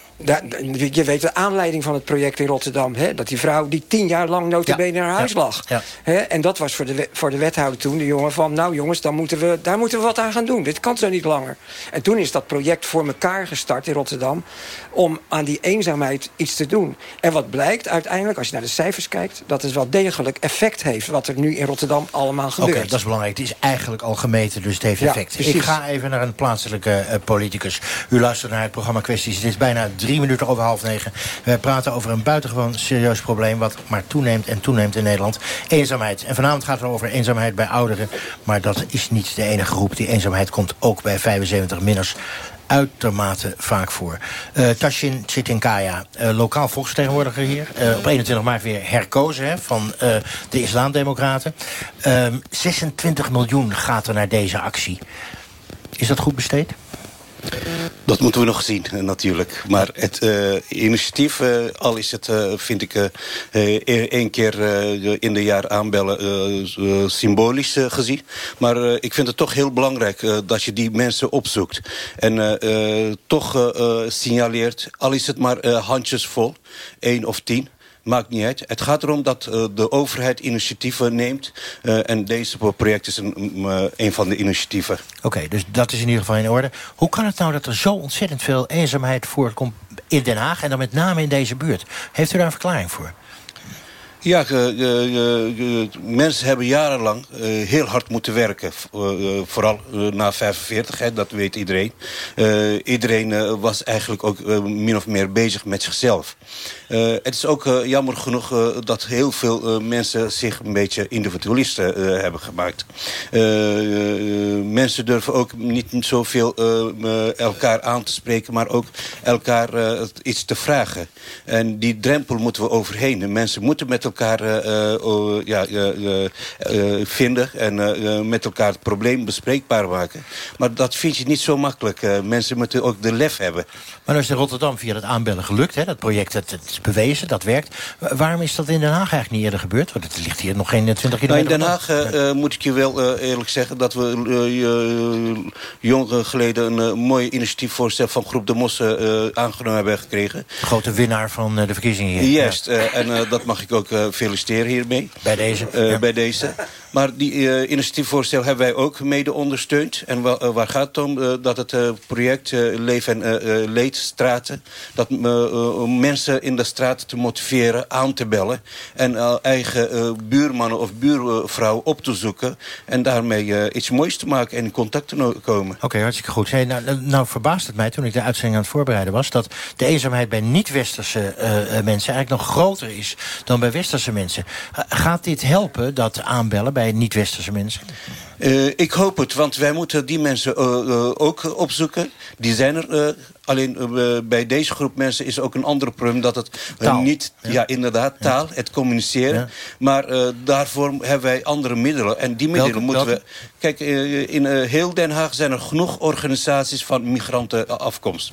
Je weet de aanleiding van het project in Rotterdam. Hè? Dat die vrouw die tien jaar lang notabene in haar huis Ja. lag. Ja. Hè? En dat was voor de, voor de wethouder toen, de jongen van... nou jongens, dan moeten we, daar moeten we wat aan gaan doen. Dit kan zo niet langer. En toen is dat project voor elkaar gestart in Rotterdam... om aan die eenzaamheid iets te doen. En wat blijkt uiteindelijk, als je naar de cijfers kijkt... dat het wel degelijk effect heeft wat er nu in Rotterdam allemaal Oké, gebeurt. dat is belangrijk. Het is eigenlijk al gemeten, dus het heeft Ja, effect. precies. Ik ga even naar een plaatselijke eh, politicus. U luistert naar het programma Kwesties. Het is bijna drie minuten over half negen. We praten over een buitengewoon serieus probleem... wat maar toeneemt en toeneemt in Nederland. Eenzaamheid. En vanavond gaat het over eenzaamheid bij ouderen. Maar dat is niet de enige groep. Die eenzaamheid komt ook bij 75-minners uitermate vaak voor. Eh Tashin Chitinkaya, eh, lokaal volksvertegenwoordiger hier. eh, op 21 maart weer herkozen hè, van de Islamdemocraten. Ehm 26 miljoen gaat er naar deze actie. Is dat goed besteed? Dat moeten we nog zien, eh, natuurlijk. Maar het eh, initiatief, eh, al is het, vind ik, e- één keer in de jaar aanbellen symbolisch gezien. Maar ik vind het toch heel belangrijk dat je die mensen opzoekt. En toch signaleert, al is het maar handjesvol, één of tien... Maakt niet uit. Het gaat erom dat eh, de overheid initiatieven neemt. eh, en deze project is een, mm, eh, een van de initiatieven. Oké, dus dat is in ieder geval in orde. Hoe kan het nou dat er zo ontzettend veel eenzaamheid voorkomt in Den Haag... en dan met name in deze buurt? Heeft u daar een verklaring voor? Ja, mensen hebben jarenlang eh, heel hard moeten werken. Eh, eh, vooral na 45, hè, dat weet iedereen. Iedereen was eigenlijk ook min of meer bezig met zichzelf. Het is ook jammer genoeg dat heel veel mensen zich een beetje individualisten hebben gemaakt. Mensen durven ook niet zoveel elkaar aan te spreken, maar ook elkaar iets te vragen. En die drempel moeten we overheen. Mensen moeten met elkaar elkaar eh, eh, oh, ja, eh, vinden... en met elkaar het probleem bespreekbaar maken. Maar dat vind je niet zo makkelijk. Mensen moeten ook de lef hebben. Maar nu is in Rotterdam via het aanbellen gelukt. Hè? Dat project het, het is bewezen, dat werkt. Wa- Waarom is dat in Den Haag eigenlijk niet eerder gebeurd? Want het ligt hier nog geen 20 Nou, kilometer in Den. Haag moet ik je wel eerlijk zeggen... dat we uh, jongeren geleden een mooi initiatiefvoorstel... van Groep de Mossen aangenomen hebben gekregen. De grote winnaar van de verkiezingen hier. Juist, eh, en dat mag ik ook eh, feliciteren hiermee. Bij deze. Eh, Bij deze. Maar die eh, initiatiefvoorstel hebben wij ook mede ondersteund. En eh, waar gaat het om? Eh, dat het project Leef en Leedstraten... dat om mensen in de straat te motiveren aan te bellen... en eigen buurmannen of buurvrouwen op te zoeken... en daarmee iets moois te maken en in contact te komen. Oké, hartstikke goed. Nou, nou- nou verbaast het mij toen ik de uitzending aan het voorbereiden was... dat de eenzaamheid bij niet-westerse mensen eigenlijk nog groter is dan bij westerse mensen. Gaat dit helpen, dat aanbellen bij niet-westerse mensen? Eh, ik hoop het, want wij moeten die mensen eh, eh, ook opzoeken. Die zijn er. Alleen eh, bij deze groep mensen is ook een ander probleem... dat het niet... Ja, inderdaad, taal, het communiceren. Maar eh, daarvoor hebben wij andere middelen. En die middelen Welke- moeten welke? we... Kijk, eh, in heel Den Haag zijn er genoeg organisaties van migrantenafkomst.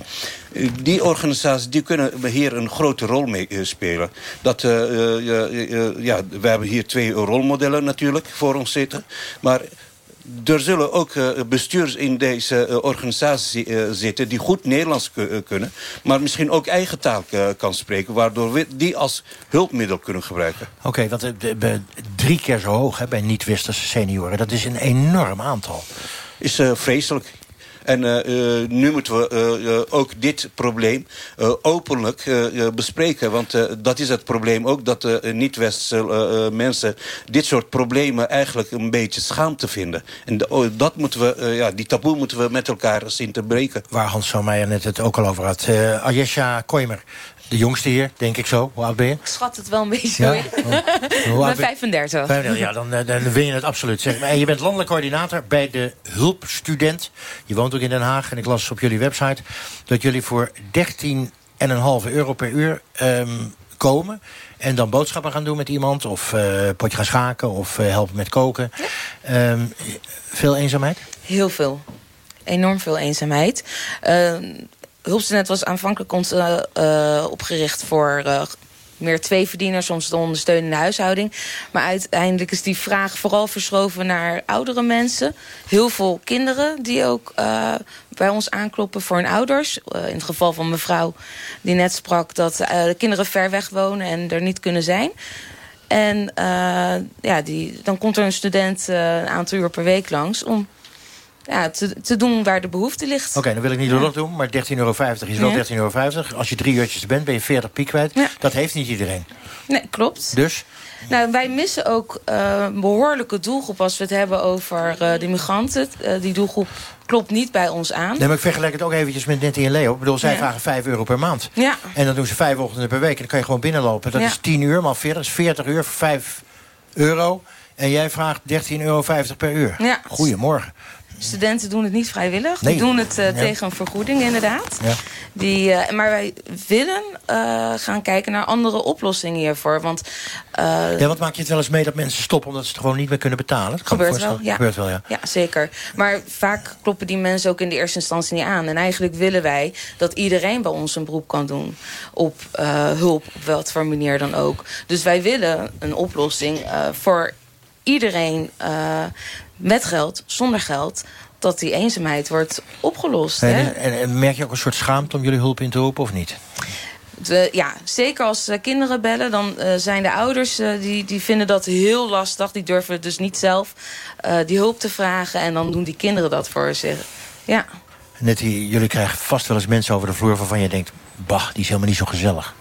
Die organisaties die kunnen hier een grote rol mee spelen. Dat, ja, we hebben hier twee rolmodellen natuurlijk voor ons zitten. Maar er zullen ook eh, bestuurders in deze eh, organisatie eh, zitten... die goed Nederlands ku- kunnen, maar misschien ook eigen taal kan spreken... waardoor we die als hulpmiddel kunnen gebruiken. Oké, want drie keer zo hoog hè, bij niet-westerse senioren. Dat is een enorm aantal. Is vreselijk. En eh, eh, nu moeten we eh, ook dit probleem openlijk bespreken. Want dat is het probleem ook, dat eh, niet-westerse mensen... dit soort problemen eigenlijk een beetje schaamte vinden. En de- oh, dat moeten we, ja, die taboe moeten we met elkaar zien te breken. Waar Hans van Meijer net het ook al over had. Ayesha Koimer, de jongste hier, denk ik zo. Hoe oud ben je? Ik schat het wel een beetje. Ja? hoor. Hoe Ik <laughs> oud ben ben- 35. Vijftig, Ja, dan, eh, dan win je het absoluut. Zeg, maar, en je bent landelijk coördinator bij de Hulpstudent. Je woont ook in Den Haag. En ik las op jullie website dat jullie voor 13,5 euro per uur ehm, komen. En dan boodschappen gaan doen met iemand. Of eh potje gaan schaken. Of eh, helpen met koken. Ehm, veel eenzaamheid? Heel veel. Enorm veel eenzaamheid. Uh, Hulpstudent was aanvankelijk uh, uh, opgericht voor uh, meer twee verdieners, soms de ondersteunende huishouding. Maar uiteindelijk is die vraag vooral verschoven naar oudere mensen. Heel veel kinderen die ook bij ons aankloppen voor hun ouders. In het geval van mevrouw die net sprak dat de kinderen ver weg wonen en er niet kunnen zijn. En ja, die, dan komt er een student een aantal uur per week langs om ja, te, te doen waar de behoefte ligt. Oké, okay, dan wil ik niet lullig doen, maar 13,50 euro is wel ja. 13,50 euro. Als je drie uurtjes bent, ben je 40 piek kwijt. Ja. Dat heeft niet iedereen. Nee, klopt. Dus? Nou, wij missen ook uh, een behoorlijke doelgroep als we het hebben over uh, de migranten. Uh, die doelgroep klopt niet bij ons aan. Nee, maar ik vergelijk het ook eventjes met Nettie en Leo. Ik bedoel, zij ja. vragen 5 euro per maand. Ja. En dan doen ze vijf ochtenden per week. En dan kan je gewoon binnenlopen. Dat ja. is 10 uur, maar 40, is 40 uur voor 5 euro. En jij vraagt 13,50 euro per uur. Ja. Goedemorgen. Studenten doen het niet vrijwillig. Nee. Die doen het uh, ja. tegen een vergoeding, inderdaad. Ja. Die, uh, maar wij willen uh, gaan kijken naar andere oplossingen hiervoor. Want, ja, wat maak je het wel eens mee dat mensen stoppen... omdat ze het gewoon niet meer kunnen betalen? Dat gebeurt wel, ja. gebeurt wel, ja. Ja, zeker. Maar vaak kloppen die mensen ook in de eerste instantie niet aan. En eigenlijk willen wij dat iedereen bij ons een beroep kan doen... op hulp, op wat voor manier dan ook. Dus wij willen een oplossing voor iedereen met geld, zonder geld dat die eenzaamheid wordt opgelost. En, hè? En, en, merk je ook een soort schaamte om jullie hulp in te roepen of niet? De, ja, zeker als uh, kinderen bellen, dan uh, zijn de ouders uh, die, die vinden dat heel lastig. Die durven dus niet zelf die hulp te vragen. En dan doen die kinderen dat voor zich. Ja. Net die, jullie krijgen vast wel eens mensen over de vloer waarvan je denkt... bah, die is helemaal niet zo gezellig.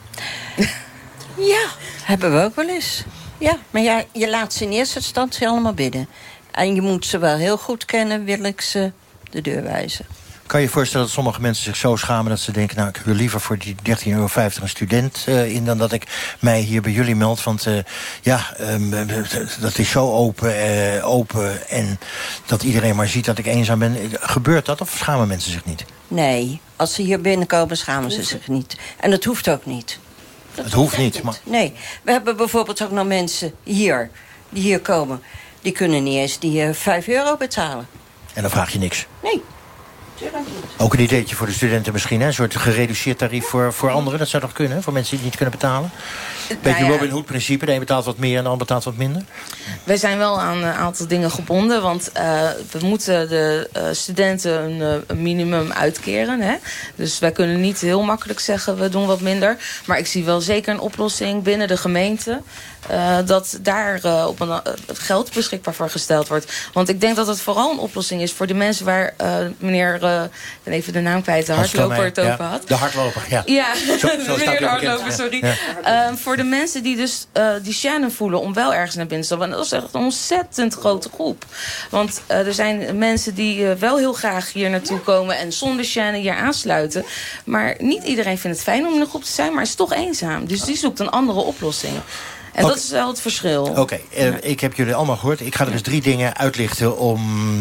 <laughs> ja, hebben we ook wel eens. Ja, maar ja, je laat ze in eerste instantie allemaal binnen. En je moet ze wel heel goed kennen, wil ik ze de deur wijzen. Kan je je voorstellen dat sommige mensen zich zo schamen... dat ze denken, nou, ik wil liever voor die 13,50 euro een student uh, in... dan dat ik mij hier bij jullie meld. Want uh, ja, um, dat is zo open, uh, open... en dat iedereen maar ziet dat ik eenzaam ben. Gebeurt dat of schamen mensen zich niet? Nee, als ze hier binnenkomen schamen ze zich niet. En dat hoeft ook niet. Het hoeft niet, maar... Nee, we hebben bijvoorbeeld ook nog mensen hier, die hier komen... die kunnen niet eens die eh 5 euro betalen. En dan vraag je niks. Nee. Ook een ideetje voor de studenten misschien, hè? Een soort gereduceerd tarief voor, voor anderen. Dat zou toch kunnen, voor mensen die het niet kunnen betalen? Beetje ja. Robin Hood-principe. De een betaalt wat meer en de ander betaalt wat minder. Wij zijn wel aan een aantal dingen gebonden. Want eh, we moeten de eh, studenten een, eh, een minimum uitkeren. Hè? Dus wij kunnen niet heel makkelijk zeggen we doen wat minder. Maar ik zie wel zeker een oplossing binnen de gemeente. dat daar op een, geld beschikbaar voor gesteld wordt. Want ik denk dat het vooral een oplossing is voor de mensen waar meneer... eh, ben even de naam kwijt, de hardloper het over ja. had. De hardloper, ja. Ja, Zo- zo meneer de hardloper, sorry. Ja. Ehm, voor de mensen die dus eh, die Shannon voelen om wel ergens naar binnen te stappen. En dat is echt een ontzettend grote groep. Want eh, er zijn mensen die wel heel graag hier naartoe komen... en zonder Shannon hier aansluiten. Maar niet iedereen vindt het fijn om in een groep te zijn... maar is toch eenzaam. Dus die zoekt een andere oplossing. En dat is wel het verschil. Oké, eh, ik heb jullie allemaal gehoord. Ik ga er eens drie dingen uitlichten om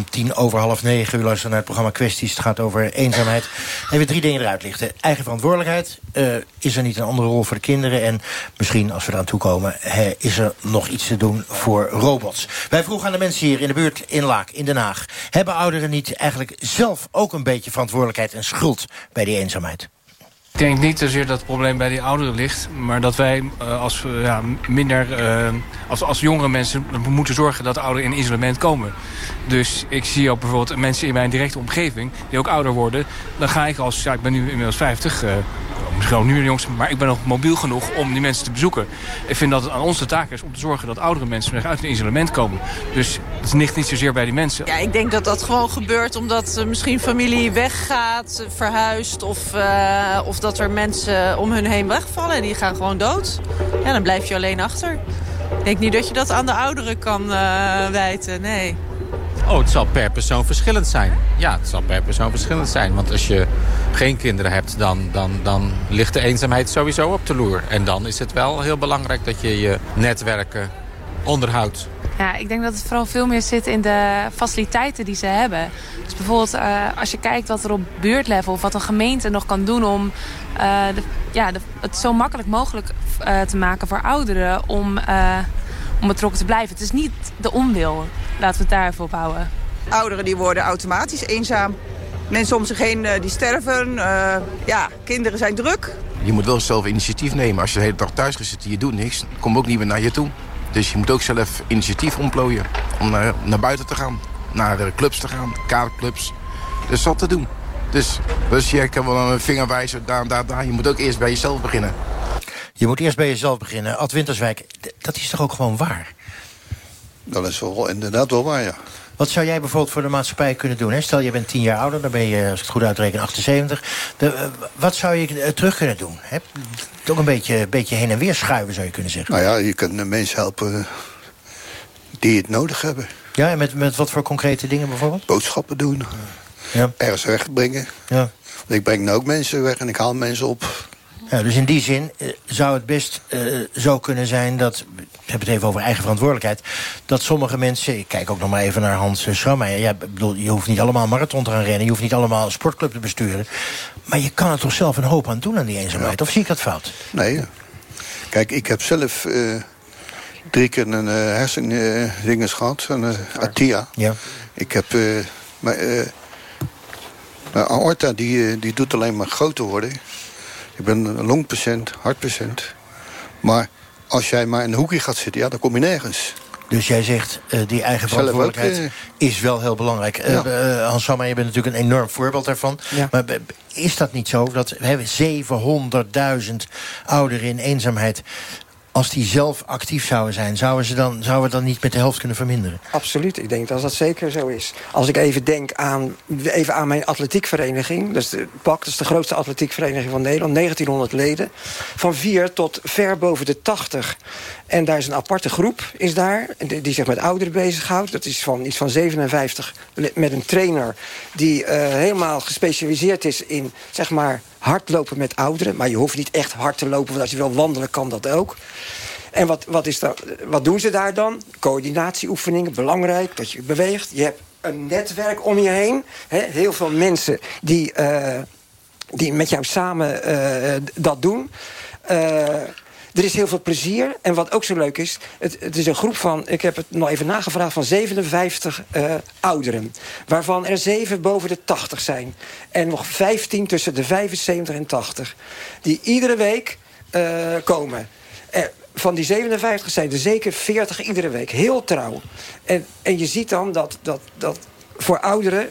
tien over half negen. U luistert naar het programma Kwesties. Het gaat over eenzaamheid. Even drie dingen eruit lichten. Eigen verantwoordelijkheid. Eh, is er niet een andere rol voor de kinderen? En misschien, als we eraan toekomen, hè, is er nog iets te doen voor robots? Wij vroegen aan de mensen hier in de buurt in Laak, in Den Haag. Hebben ouderen niet eigenlijk zelf ook een beetje verantwoordelijkheid en schuld bij die eenzaamheid? Ik denk niet zozeer dat het probleem bij die ouderen ligt, maar dat wij eh, als we ja, minder eh, als, als jongere mensen moeten zorgen dat de ouderen in isolement komen. Dus ik zie ook bijvoorbeeld mensen in mijn directe omgeving die ook ouder worden. Dan ga ik als, ja, ik ben nu inmiddels 50, eh, misschien ook nu de jongste, maar ik ben nog mobiel genoeg om die mensen te bezoeken. Ik vind dat het aan ons de taak is om te zorgen dat oudere mensen uit een isolement komen. Dus het ligt niet zozeer bij die mensen. Ja, ik denk dat dat gewoon gebeurt omdat eh, misschien familie weggaat, eh, verhuist... Of, eh, of dat er mensen om hun heen wegvallen en die gaan gewoon dood. Ja, dan blijf je alleen achter. Ik denk niet dat je dat aan de ouderen kan eh, wijten, nee. Oh, het zal per persoon verschillend zijn. Ja, het zal per persoon verschillend zijn. Want als je geen kinderen hebt, dan, dan, dan ligt de eenzaamheid sowieso op de loer. En dan is het wel heel belangrijk dat je je netwerken onderhoudt. Ja, ik denk dat het vooral veel meer zit in de faciliteiten die ze hebben. Dus bijvoorbeeld eh, als je kijkt wat er op buurtlevel of wat een gemeente nog kan doen om eh, de, ja, de- het zo makkelijk mogelijk eh, te maken voor ouderen om, eh, om betrokken te blijven. Het is niet de onwil. Laten we het daar even op houden. Ouderen die worden automatisch eenzaam. Mensen om zich heen die sterven. Eh, ja, kinderen zijn druk. Je moet wel zelf initiatief nemen. Als je de hele dag thuis gaat zitten, je doet niks, dan komt ook niet meer naar je toe. Dus je moet ook zelf initiatief ontplooien om naar, naar buiten te gaan. Naar de clubs te gaan, kaartclubs. Dus wat te doen. Dus, dus je kan wel een vinger wijzen, daar, daar, daar. Je moet ook eerst bij jezelf beginnen. Je moet eerst bij jezelf beginnen. Ad Winterswijk, dat is toch ook gewoon waar? Dat is wel inderdaad wel waar, ja. Wat zou jij bijvoorbeeld voor de maatschappij kunnen doen? Hè? Stel, je bent tien jaar ouder, dan ben je, als ik het goed uitreken, 78. De, eh, wat zou je eh, terug kunnen doen? Hè? Toch een beetje, beetje heen en weer schuiven, zou je kunnen zeggen. Nou ja, je kunt de mensen helpen die het nodig hebben. Ja, en met, met wat voor concrete dingen bijvoorbeeld? Boodschappen doen. Ja. Ergens wegbrengen. Ja. Ik breng nou ook mensen weg en ik haal mensen op. Dus in die zin eh, zou het best eh, zo kunnen zijn dat... We hebben het even over eigen verantwoordelijkheid. Dat sommige mensen... Ik kijk ook nog maar even naar Hans uh, Schrammeijer. Ja, bedoel, je hoeft niet allemaal marathon te gaan rennen. Je hoeft niet allemaal een sportclub te besturen. Maar je kan er toch zelf een hoop aan doen aan die eenzaamheid? Of zie ik dat fout? Nee. Kijk, ik heb zelf eh, drie keer een hersendinges gehad. Een ATIA. Ja. Ik heb... Mijn aorta die, die doet alleen maar groter worden. Ik ben een longpatiënt, hartpatiënt. Maar als jij maar in een hoekje gaat zitten, ja, dan kom je nergens. Dus jij zegt, uh, die eigen verantwoordelijkheid ook, uh, is wel heel belangrijk. Ja. Uh, Hans Sammer, je bent natuurlijk een enorm voorbeeld daarvan. Ja. Maar is dat niet zo dat we 700.000 ouderen in eenzaamheid... als die zelf actief zouden zijn, zouden, ze dan, zouden we dan niet met de helft kunnen verminderen? Absoluut, ik denk dat dat zeker zo is. Als ik even denk aan, even aan mijn atletiekvereniging... dat is de PAK, dat is de grootste atletiekvereniging van Nederland... 1900 leden, van 4 tot ver boven de 80... En daar is een aparte groep, is daar, die zich met ouderen bezighoudt. Dat is van iets van 57 met een trainer die uh, helemaal gespecialiseerd is in, zeg maar, hardlopen met ouderen. Maar je hoeft niet echt hard te lopen, want als je wil wandelen kan dat ook. En wat, wat, is dat, wat doen ze daar dan? Coördinatieoefeningen, belangrijk, dat je beweegt. Je hebt een netwerk om je heen. Heel veel mensen die, uh, die met jou samen uh, dat doen. Uh, Er is heel veel plezier. En wat ook zo leuk is, het, het is een groep van... ik heb het nog even nagevraagd, van 57 eh, ouderen. Waarvan er 7 boven de 80 zijn. En nog 15 tussen de 75 en 80. Die iedere week eh, komen. Eh, van die 57 zijn er zeker 40 iedere week. Heel trouw. En, en je ziet dan dat, dat, dat voor ouderen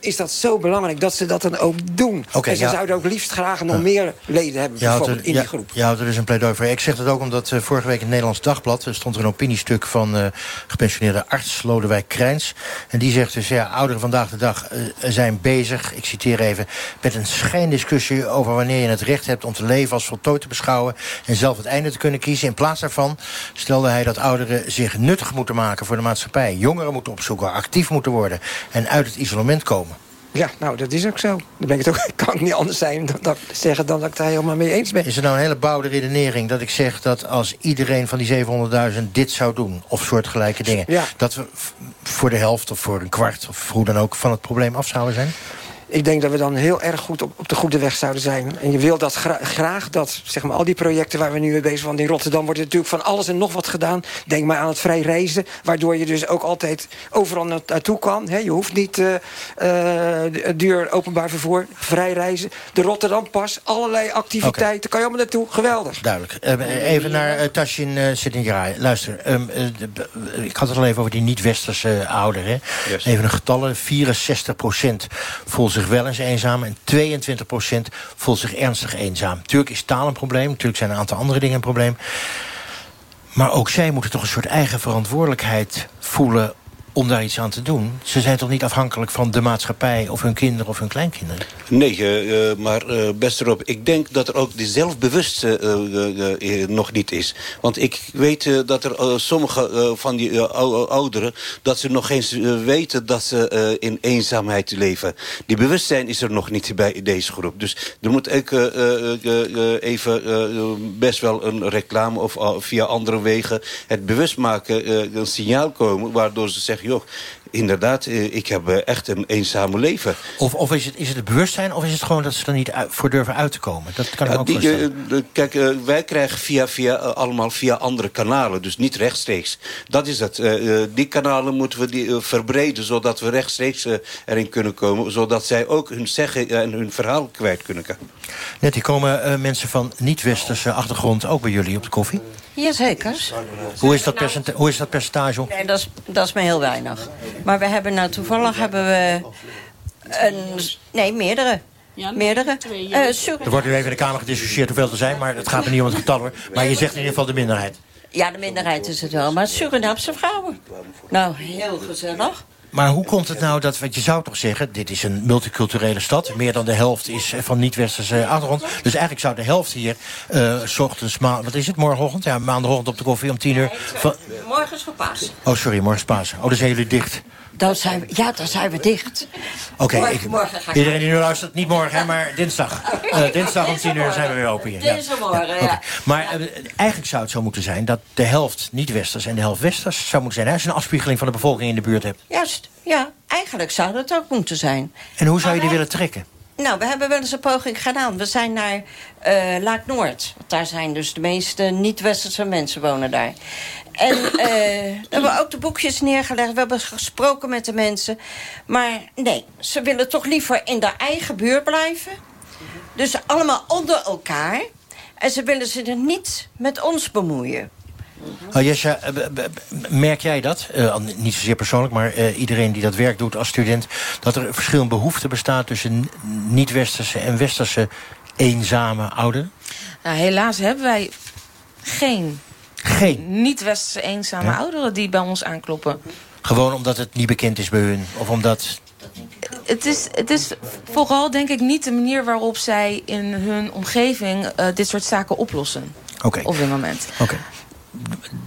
is dat zo belangrijk dat ze dat dan ook doen. En ze ja. zouden ook liefst graag nog meer leden hebben bijvoorbeeld er, in ja, die groep. houdt er dus een pleidooi voor. Ik zeg dat ook omdat eh, vorige week in het Nederlands Dagblad... er stond er een opiniestuk van eh, gepensioneerde arts Lodewijk Krijns. En die zegt dus, ja, ouderen vandaag de dag eh, zijn bezig... ik citeer even, met een schijndiscussie over wanneer je het recht hebt... om te leven als voltooid te beschouwen en zelf het einde te kunnen kiezen. In plaats daarvan stelde hij dat ouderen zich nuttig moeten maken voor de maatschappij. Jongeren moeten opzoeken, actief moeten worden... en uit het isolement komen. Ja, nou, dat is ook zo. Dan ben ik het ook, <laughs> kan ik niet anders zijn dan, dan zeggen dan dat ik daar helemaal mee eens ben. Is er nou een hele bouwde redenering dat ik zeg dat als iedereen van die 700.000 dit zou doen, of soortgelijke dingen, Ja. dat we voor de helft of voor een kwart of hoe dan ook van het probleem af zouden zijn? Ik denk dat we dan heel erg goed op, op de goede weg zouden zijn. En je wil dat gra- graag, dat zeg maar, al die projecten waar we nu mee bezig zijn... want in Rotterdam wordt natuurlijk van alles en nog wat gedaan. Denk maar aan het vrij reizen, waardoor je dus ook altijd overal na- naartoe kan. Hè. Je hoeft niet eh, eh, duur openbaar vervoer, vrij reizen. De Rotterdampas, allerlei activiteiten, kan je allemaal naartoe. Geweldig. Duidelijk. Eh, even naar uh, Tashin uh. Luister, um, uh, de, ik had het al even over die niet-westerse ouderen. Yes. Even een getallen. 64% voelt zich wel eens eenzaam... en 22% voelt zich ernstig eenzaam. Natuurlijk is taal een probleem. Natuurlijk zijn een aantal andere dingen een probleem. Maar ook zij moeten toch een soort eigen verantwoordelijkheid voelen om daar iets aan te doen. Ze zijn toch niet afhankelijk van de maatschappij... of hun kinderen of hun kleinkinderen? Nee, uh, maar uh, best erop. Ik denk dat er ook die zelfbewustzijn nog niet is. Want ik weet dat er sommige van die ouderen... dat ze nog eens weten dat ze in eenzaamheid leven. Die bewustzijn is er nog niet bij deze groep. Dus er moet ook even best wel een reclame... of via andere wegen het bewust maken, een signaal komen... waardoor ze zeggen, joh, inderdaad, ik heb echt een eenzame leven. Of, of is, het, is het het bewustzijn of is het gewoon dat ze er niet uit, voor durven uit te komen? Dat kan ik ja, ook die, uh, Kijk, uh, wij krijgen via, via, uh, allemaal via andere kanalen, dus niet rechtstreeks. Dat is het. Die kanalen moeten we die, verbreden, zodat we rechtstreeks erin kunnen komen. Zodat zij ook hun zeggen en hun verhaal kwijt kunnen. Net, hier komen mensen van niet-westerse achtergrond ook bij jullie op de koffie? Jazeker. Hoe is dat, percenta hoe is dat percentage? Nee, dat is, dat is maar heel weinig. Maar we hebben nou toevallig hebben we een, nee, meerdere. Ja, meerdere. Uh, er wordt nu even in de Kamer gediscussieerd hoeveel er zijn, maar het gaat er niet om het getal hoor. Maar je zegt in ieder geval de minderheid. Ja, de minderheid is het wel, maar Surinaamse vrouwen. Nou, heel gezellig. Maar hoe komt het nou dat, want je zou toch zeggen... dit is een multiculturele stad, meer dan de helft is van niet-westerse achtergrond. Dus eigenlijk zou de helft hier, uh, s ochtends, wat is het, morgenochtend? Ja, maandagochtend op de koffie om tien uur. Van... Morgen is voor Pasen. Oh, sorry, morgen is Pasen. Oh, dan zijn jullie dicht. Dan zijn we, ja, dan zijn we dicht. Oké, okay, iedereen die nu luistert, niet morgen, hè, maar dinsdag. <laughs> Uh, dinsdag om tien uur zijn we weer open hier. Dinsdagmorgen, ja. ja. Okay. Maar uh, eigenlijk zou het zo moeten zijn dat de helft niet-westers en de helft westers zou moeten zijn. Als je een afspiegeling van de bevolking in de buurt hebt. Juist, ja. Eigenlijk zou dat ook moeten zijn. En hoe zou je die willen trekken? Nou, we hebben wel eens een poging gedaan. We zijn naar uh, Laak Noord. Daar zijn dus de meeste niet-westerse mensen wonen daar. En uh, we hebben ook de boekjes neergelegd. We hebben gesproken met de mensen. Maar nee, ze willen toch liever in de eigen buurt blijven. Dus allemaal onder elkaar. En ze willen zich niet met ons bemoeien. Oh, Jesja, merk jij dat? Uh, niet zozeer persoonlijk, maar uh, iedereen die dat werk doet als student... dat er verschillende behoefte bestaat tussen niet-westerse en westerse eenzame ouderen? Nou, helaas hebben wij geen, geen. niet-westerse eenzame ja? ouderen die bij ons aankloppen. Gewoon omdat het niet bekend is bij hun? Of omdat... Het is, het is vooral denk ik niet de manier waarop zij in hun omgeving uh, dit soort zaken oplossen. Okay. Op dit moment. Oké. Okay.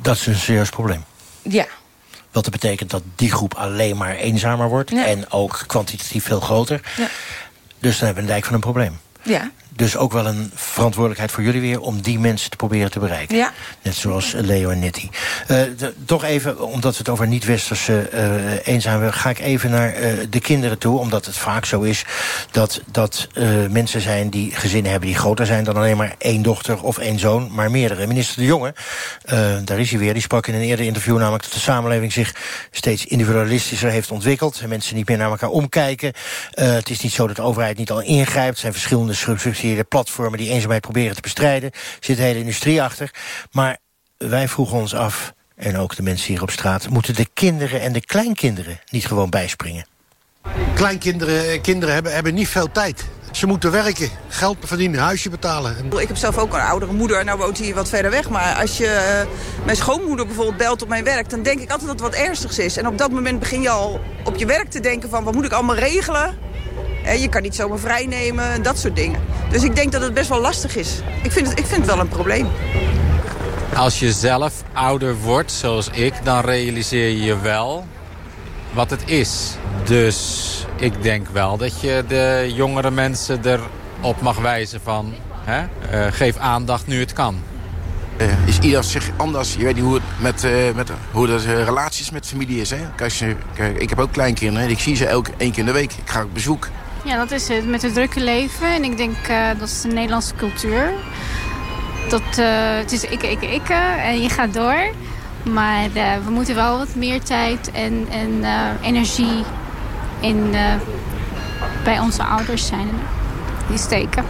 Dat is een serieus probleem. Ja. Wat dat betekent dat die groep alleen maar eenzamer wordt. Ja. En ook kwantitatief veel groter. Ja. Dus dan hebben we een dijk van een probleem. Ja. Dus ook wel een verantwoordelijkheid voor jullie weer... om die mensen te proberen te bereiken. Ja. Net zoals Leo en Nettie. Uh, toch even, omdat we het over niet-westerse uh, ga ik even naar uh, de kinderen toe. Omdat het vaak zo is dat, dat mensen zijn die gezinnen hebben... die groter zijn dan alleen maar één dochter of één zoon, maar meerdere. Minister De Jonge, daar is hij weer, die sprak in een eerder interview... namelijk dat de samenleving zich steeds individualistischer heeft ontwikkeld... en mensen niet meer naar elkaar omkijken. het is niet zo dat de overheid niet al ingrijpt. Er zijn verschillende gesubsidieerde platformen... die eenzaamheid proberen te bestrijden. Er zit de hele industrie achter. Maar wij vroegen ons af, en ook de mensen hier op straat... moeten de kinderen en de kleinkinderen niet gewoon bijspringen? Kleinkinderen kinderen hebben, hebben niet veel tijd. Ze moeten werken, geld verdienen, huisje betalen. Ik heb zelf ook een oudere moeder, nou woont hij wat verder weg. Maar als je uh, mijn schoonmoeder bijvoorbeeld belt op mijn werk... dan denk ik altijd dat het wat ernstigs is. En op dat moment begin je al op je werk te denken van... wat moet ik allemaal regelen? Je kan niet zomaar vrij nemen, dat soort dingen. Dus ik denk dat het best wel lastig is. Ik vind het, ik vind het wel een probleem. Als je zelf ouder wordt, zoals ik, dan realiseer je je wel wat het is. Dus ik denk wel dat je de jongere mensen erop mag wijzen van... Hè, uh, geef aandacht nu het kan. Uh, is ieder zich anders. Je weet niet hoe het met, uh, met hoe de relaties met familie is. Hè? Kijk, kijk, ik heb ook kleinkinderen. Ik zie ze elke één keer in de week. Ik ga op bezoek. Ja, dat is het. Met het drukke leven. En ik denk uh, dat is de Nederlandse cultuur. Dat, het is ik, ik, ik. en je gaat door. Maar we moeten wel wat meer tijd en, en energie in, bij onze ouders zijn. Die steken.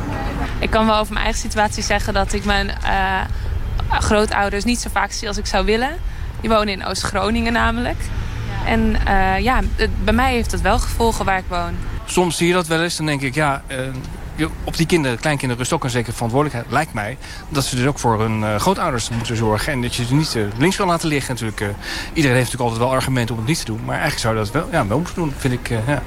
Ik kan wel over mijn eigen situatie zeggen dat ik mijn grootouders niet zo vaak zie als ik zou willen. Die wonen in Oost-Groningen namelijk. En ja, het, bij mij heeft dat wel gevolgen waar ik woon. Soms zie je dat wel eens. Dan denk ik, ja, uh, op die kinderen, kleinkinderen rust ook een zekere verantwoordelijkheid. Lijkt mij dat ze dus ook voor hun uh, grootouders moeten zorgen. En dat je ze niet links wil laten liggen natuurlijk. iedereen heeft natuurlijk altijd wel argumenten om het niet te doen. Maar eigenlijk zou je dat wel, ja, wel moeten doen, vind ik. ja.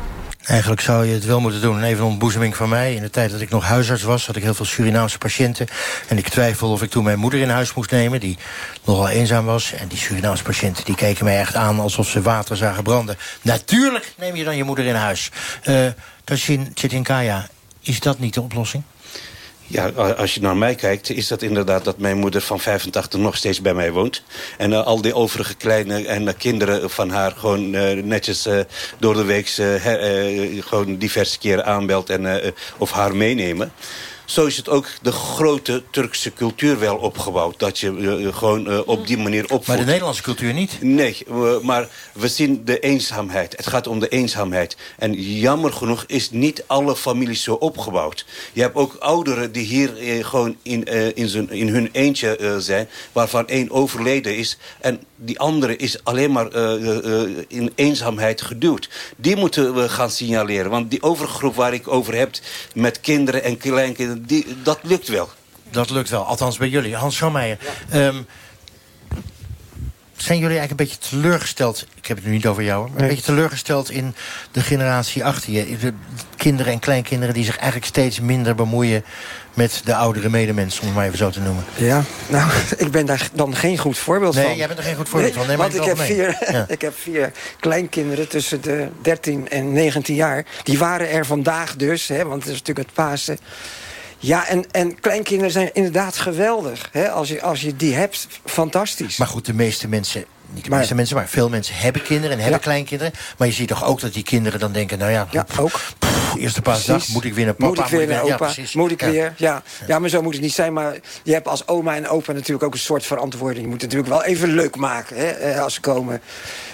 Eigenlijk zou je het wel moeten doen. Even een ontboezeming van mij. In de tijd dat ik nog huisarts was, had ik heel veel Surinaamse patiënten. En ik twijfel of ik toen mijn moeder in huis moest nemen... die nogal eenzaam was. En die Surinaamse patiënten die keken mij echt aan... alsof ze water zagen branden. Natuurlijk neem je dan je moeder in huis. Uh, Tashin Chetinkaya, is dat niet de oplossing? Ja, als je naar mij kijkt, is dat inderdaad dat mijn moeder van 85 nog steeds bij mij woont. En uh, al die overige kleine en uh, kinderen van haar gewoon uh, netjes door de week gewoon diverse keren aanbelt en of haar meenemen. Zo is het ook de grote Turkse cultuur wel opgebouwd. Dat je uh, gewoon uh, op die manier opvoedt. Maar de Nederlandse cultuur niet? Nee, maar we zien de eenzaamheid. Het gaat om de eenzaamheid. En jammer genoeg is niet alle families zo opgebouwd. Je hebt ook ouderen die hier gewoon in, in, zijn, in hun eentje zijn... waarvan één overleden is. En die andere is alleen maar in eenzaamheid geduwd. Die moeten we gaan signaleren. Want die overgroep waar ik over heb met kinderen en kleinkinderen die, dat lukt wel. Dat lukt wel, althans bij jullie. Hans Schommeijer, ja. um, zijn jullie eigenlijk een beetje teleurgesteld... ik heb het nu niet over jou, maar nee. een beetje teleurgesteld in de generatie achter je? De kinderen en kleinkinderen die zich eigenlijk steeds minder bemoeien... met de oudere medemensen, om het maar even zo te noemen. Ja, nou, <laughs> ik ben daar dan geen goed voorbeeld nee, van. Nee, jij bent er geen goed voorbeeld nee, van. want ik heb, vier, ja. <laughs> ik heb vier kleinkinderen tussen de 13 en 19 jaar. Die waren er vandaag dus, hè, want het is natuurlijk het Pasen... Ja, en, en kleinkinderen zijn inderdaad geweldig. Hè? Als, je, als je die hebt, fantastisch. Maar goed, de meeste mensen niet de maar, meeste mensen, maar veel mensen hebben kinderen en hebben ja. kleinkinderen. Maar je ziet toch ook dat die kinderen dan denken... nou ja, ja ook. Pff, eerste paasdag, moet ik weer naar papa, moet ik weer naar opa, ja, moet ik weer... Ja. Ja. maar zo moet het niet zijn. Maar je hebt als oma en opa natuurlijk ook een soort verantwoording. Je moet het natuurlijk wel even leuk maken hè, als ze komen.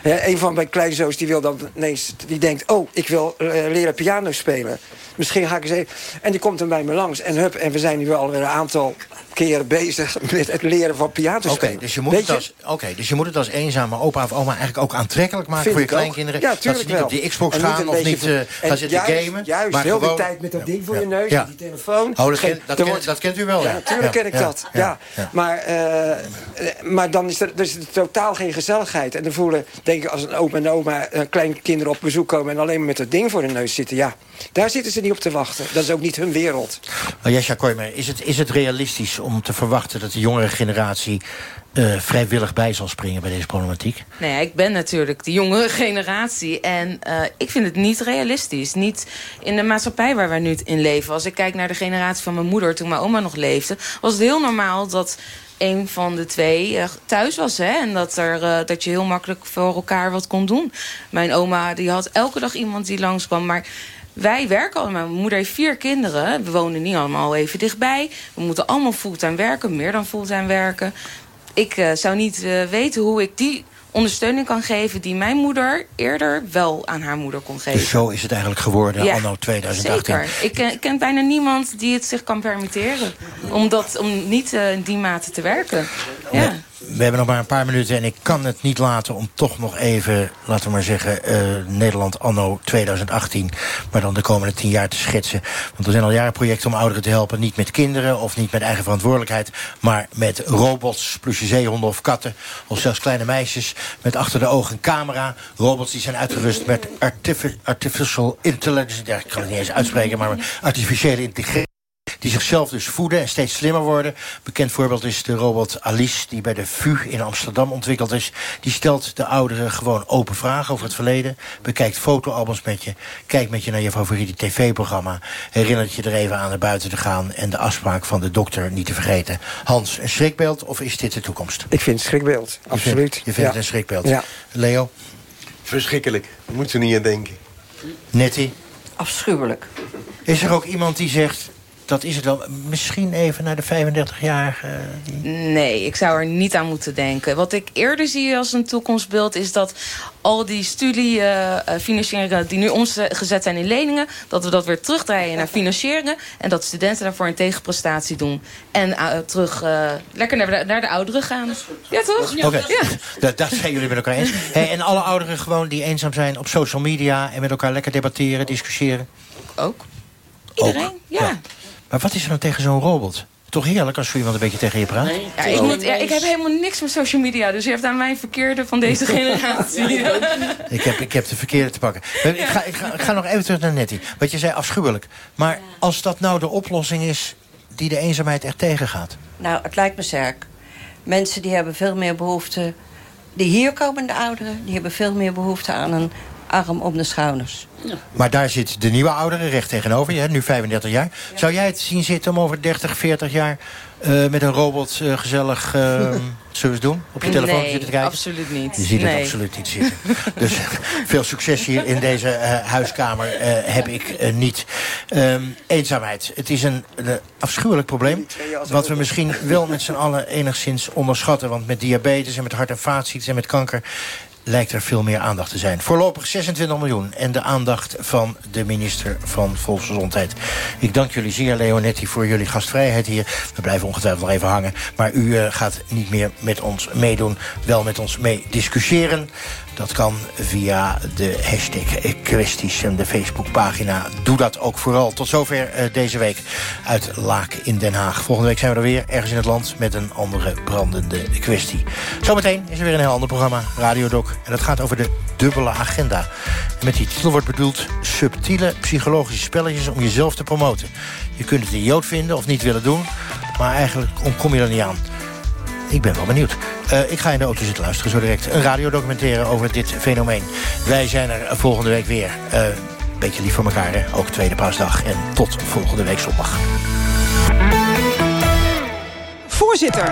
Hè, een van mijn kleinzoons die wil dan ineens... die denkt, oh, ik wil uh, leren piano spelen. Misschien ga ik eens even... En die komt dan bij me langs. En, hup, en we zijn nu alweer een aantal keren bezig <laughs> met het leren van piano Oké, spelen. okay, dus, je moet het als, okay, dus je moet het als eenzame opa of oma eigenlijk ook aantrekkelijk maken Vind voor je kleinkinderen. Ja, dat ze niet wel. op die Xbox gaan of niet uh, gaan zitten juist, gamen. Juist, maar heel gewoon, de tijd met dat ding voor je neus, ja. die telefoon. Oh, dat, ken, dat, ken, wordt, dat kent u wel, ja. natuurlijk ken ik dat, ja. Maar, uh, maar dan is er, er is totaal geen gezelligheid. En dan voelen, denk ik, als een opa en oma uh, kleinkinderen op bezoek komen... en alleen maar met dat ding voor hun neus zitten, ja. Daar zitten ze niet op te wachten. Dat is ook niet hun wereld. Jesja Koymer, is het, is het realistisch om te verwachten... dat de jongere generatie eh, vrijwillig bij zal springen bij deze problematiek? Nee, ik ben natuurlijk de jonge <laughs> generatie. En uh, ik vind het niet realistisch. Niet in de maatschappij waar wij nu in leven. Als ik kijk naar de generatie van mijn moeder toen mijn oma nog leefde... was het heel normaal dat een van de twee uh, thuis was. Hè? En dat, er, dat je heel makkelijk voor elkaar wat kon doen. Mijn oma die had elke dag iemand die langskwam. Maar wij werken allemaal. Mijn moeder heeft vier kinderen. We wonen niet allemaal even dichtbij. We moeten allemaal fulltime werken. Meer dan fulltime werken. Ik uh, zou niet weten hoe ik die ondersteuning kan geven... die mijn moeder eerder wel aan haar moeder kon geven. Dus zo is het eigenlijk geworden ja, anno 2018. Zeker. Ik ken, ik ken, bijna niemand die het zich kan permitteren. Om, dat, om niet uh, in die mate te werken. Ja. We hebben nog maar een paar minuten en ik kan het niet laten om toch nog even, laten we maar zeggen, uh, Nederland anno 2018, maar dan de komende tien jaar te schetsen. Want er zijn al jaren projecten om ouderen te helpen, niet met kinderen of niet met eigen verantwoordelijkheid, maar met robots, plusje zeehonden of katten, of zelfs kleine meisjes met achter de ogen een camera. Robots die zijn uitgerust met artific artificial intelligence, ja, ik kan het niet eens uitspreken, maar artificiële intelligentie die zichzelf dus voeden en steeds slimmer worden. Bekend voorbeeld is de robot Alice, die bij de VU in Amsterdam ontwikkeld is. Die stelt de ouderen gewoon open vragen over het verleden. Bekijkt fotoalbums met je. Kijkt met je naar je favoriete tv-programma. Herinnert je er even aan naar buiten te gaan... en de afspraak van de dokter niet te vergeten. Hans, een schrikbeeld of is dit de toekomst? Ik vind het schrikbeeld, absoluut. Je vindt, je vindt ja. het een schrikbeeld? Ja. Leo? Verschrikkelijk. Daar moeten we niet aan denken. Nettie? Afschuwelijk. Is er ook iemand die zegt dat is het wel. Misschien even naar de 35-jarige... Die... Nee, ik zou er niet aan moeten denken. Wat ik eerder zie als een toekomstbeeld... is dat al die studiefinancieringen uh, die nu omgezet zijn in leningen... dat we dat weer terugdraaien naar financieren... en dat studenten daarvoor een tegenprestatie doen. En uh, terug uh, lekker naar de, naar de ouderen gaan. Ja, toch? Oké, okay. ja. dat, dat zijn jullie met elkaar eens. <laughs> Hey, en alle ouderen gewoon die eenzaam zijn op social media... en met elkaar lekker debatteren, discussiëren? Ook. Iedereen, Ook. ja. ja. Maar wat is er nou tegen zo'n robot? Toch heerlijk als zo iemand een beetje tegen je praat? Nee, ja, ik, moet, ja, ik heb helemaal niks met social media. Dus je hebt aan mij verkeerde van deze <laughs> generatie. ik, heb, ik heb de verkeerde te pakken. Ik ga, ik, ga, ik ga nog even terug naar Nettie. Wat je zei, afschuwelijk. Maar als dat nou de oplossing is die de eenzaamheid echt tegengaat? Nou, het lijkt me sterk. Mensen die hebben veel meer behoefte... Die hier komen, de ouderen, die hebben veel meer behoefte aan een arm om de schouders. Ja. Maar daar zit de nieuwe ouderen recht tegenover je, nu 35 jaar. Ja. Zou jij het zien zitten om over 30, 40 jaar... Uh, met een robot uh, gezellig uh, <laughs> zullen doen? Op je telefoon nee, zitten te kijken? absoluut niet. Je ziet nee. het absoluut niet zitten. <laughs> dus veel succes hier in deze huiskamer heb ik niet. Um, eenzaamheid. Het is een, een afschuwelijk probleem. Wat we misschien wel met z'n allen enigszins onderschatten. Want met diabetes en met hart- en vaatziekten en met kanker lijkt er veel meer aandacht te zijn. Voorlopig 26 miljoen en de aandacht van de minister van Volksgezondheid. Ik dank jullie zeer, Leonetti, voor jullie gastvrijheid hier. We blijven ongetwijfeld nog even hangen. Maar u uh, gaat niet meer met ons meedoen, wel met ons mee discussiëren. Dat kan via de hashtag kwesties en de Facebookpagina. Doe dat ook vooral. Tot zover uh, deze week uit Laak in Den Haag. Volgende week zijn we er weer ergens in het land met een andere brandende kwestie. Zometeen is er weer een heel ander programma, Radiodoc. En dat gaat over de dubbele agenda. En met die titel wordt bedoeld subtiele psychologische spelletjes om jezelf te promoten. Je kunt het idioot vinden of niet willen doen, maar eigenlijk kom je er niet aan. Ik ben wel benieuwd. Uh, ik ga in de auto zitten luisteren zo direct. Een radiodocumentaire over dit fenomeen. Wij zijn er volgende week weer. Uh, beetje lief voor elkaar, ook tweede paasdag. En tot volgende week zondag. Voorzitter.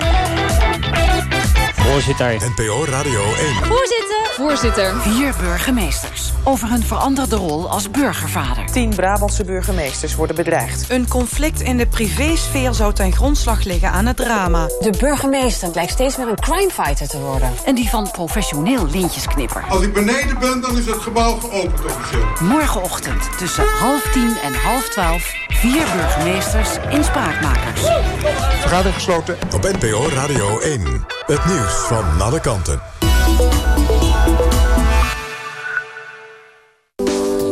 Voorzitter. NPO Radio 1. Voorzitter. Voorzitter. Vier burgemeesters over hun veranderde rol als burgervader. Tien Brabantse burgemeesters worden bedreigd. Een conflict in de privésfeer zou ten grondslag liggen aan het drama. De burgemeester lijkt steeds meer een crimefighter te worden. En die van professioneel lintjesknipper. Als ik beneden ben, dan is het gebouw geopend officieel. Morgenochtend tussen half tien en half twaalf. Vier burgemeesters in Spraakmakers. Vergadering gesloten. Op NPO Radio 1. Het nieuws van alle kanten.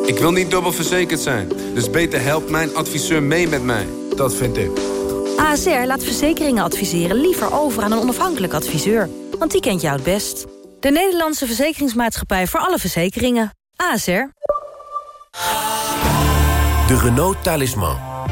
Ik wil niet dubbel verzekerd zijn, dus beter helpt mijn adviseur mee met mij. Dat vind ik. ASR laat verzekeringen adviseren liever over aan een onafhankelijk adviseur. Want die kent jou het best. De Nederlandse Verzekeringsmaatschappij voor alle verzekeringen. ASR. De Renault Talisman.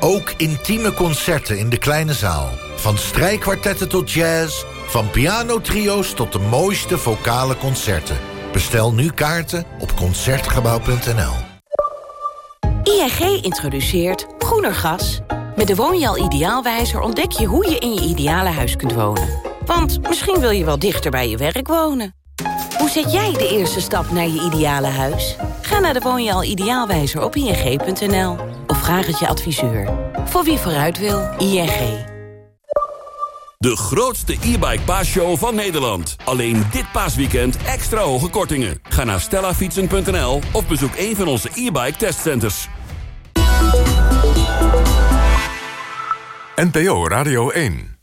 Ook intieme concerten in de kleine zaal. Van strijkkwartetten tot jazz, van pianotrio's tot de mooiste vocale concerten. Bestel nu kaarten op Concertgebouw.nl. ING introduceert groener gas. Met de Woonjaal Ideaalwijzer ontdek je hoe je in je ideale huis kunt wonen. Want misschien wil je wel dichter bij je werk wonen. Hoe zet jij de eerste stap naar je ideale huis? Ga naar de Woonjaal Ideaalwijzer op ing.nl vraag het je adviseur. Voor wie vooruit wil, ING. De grootste e-bike paasshow van Nederland. Alleen dit paasweekend extra hoge kortingen. Ga naar stellafietsen.nl of bezoek een van onze e-bike testcenters. NPO Radio 1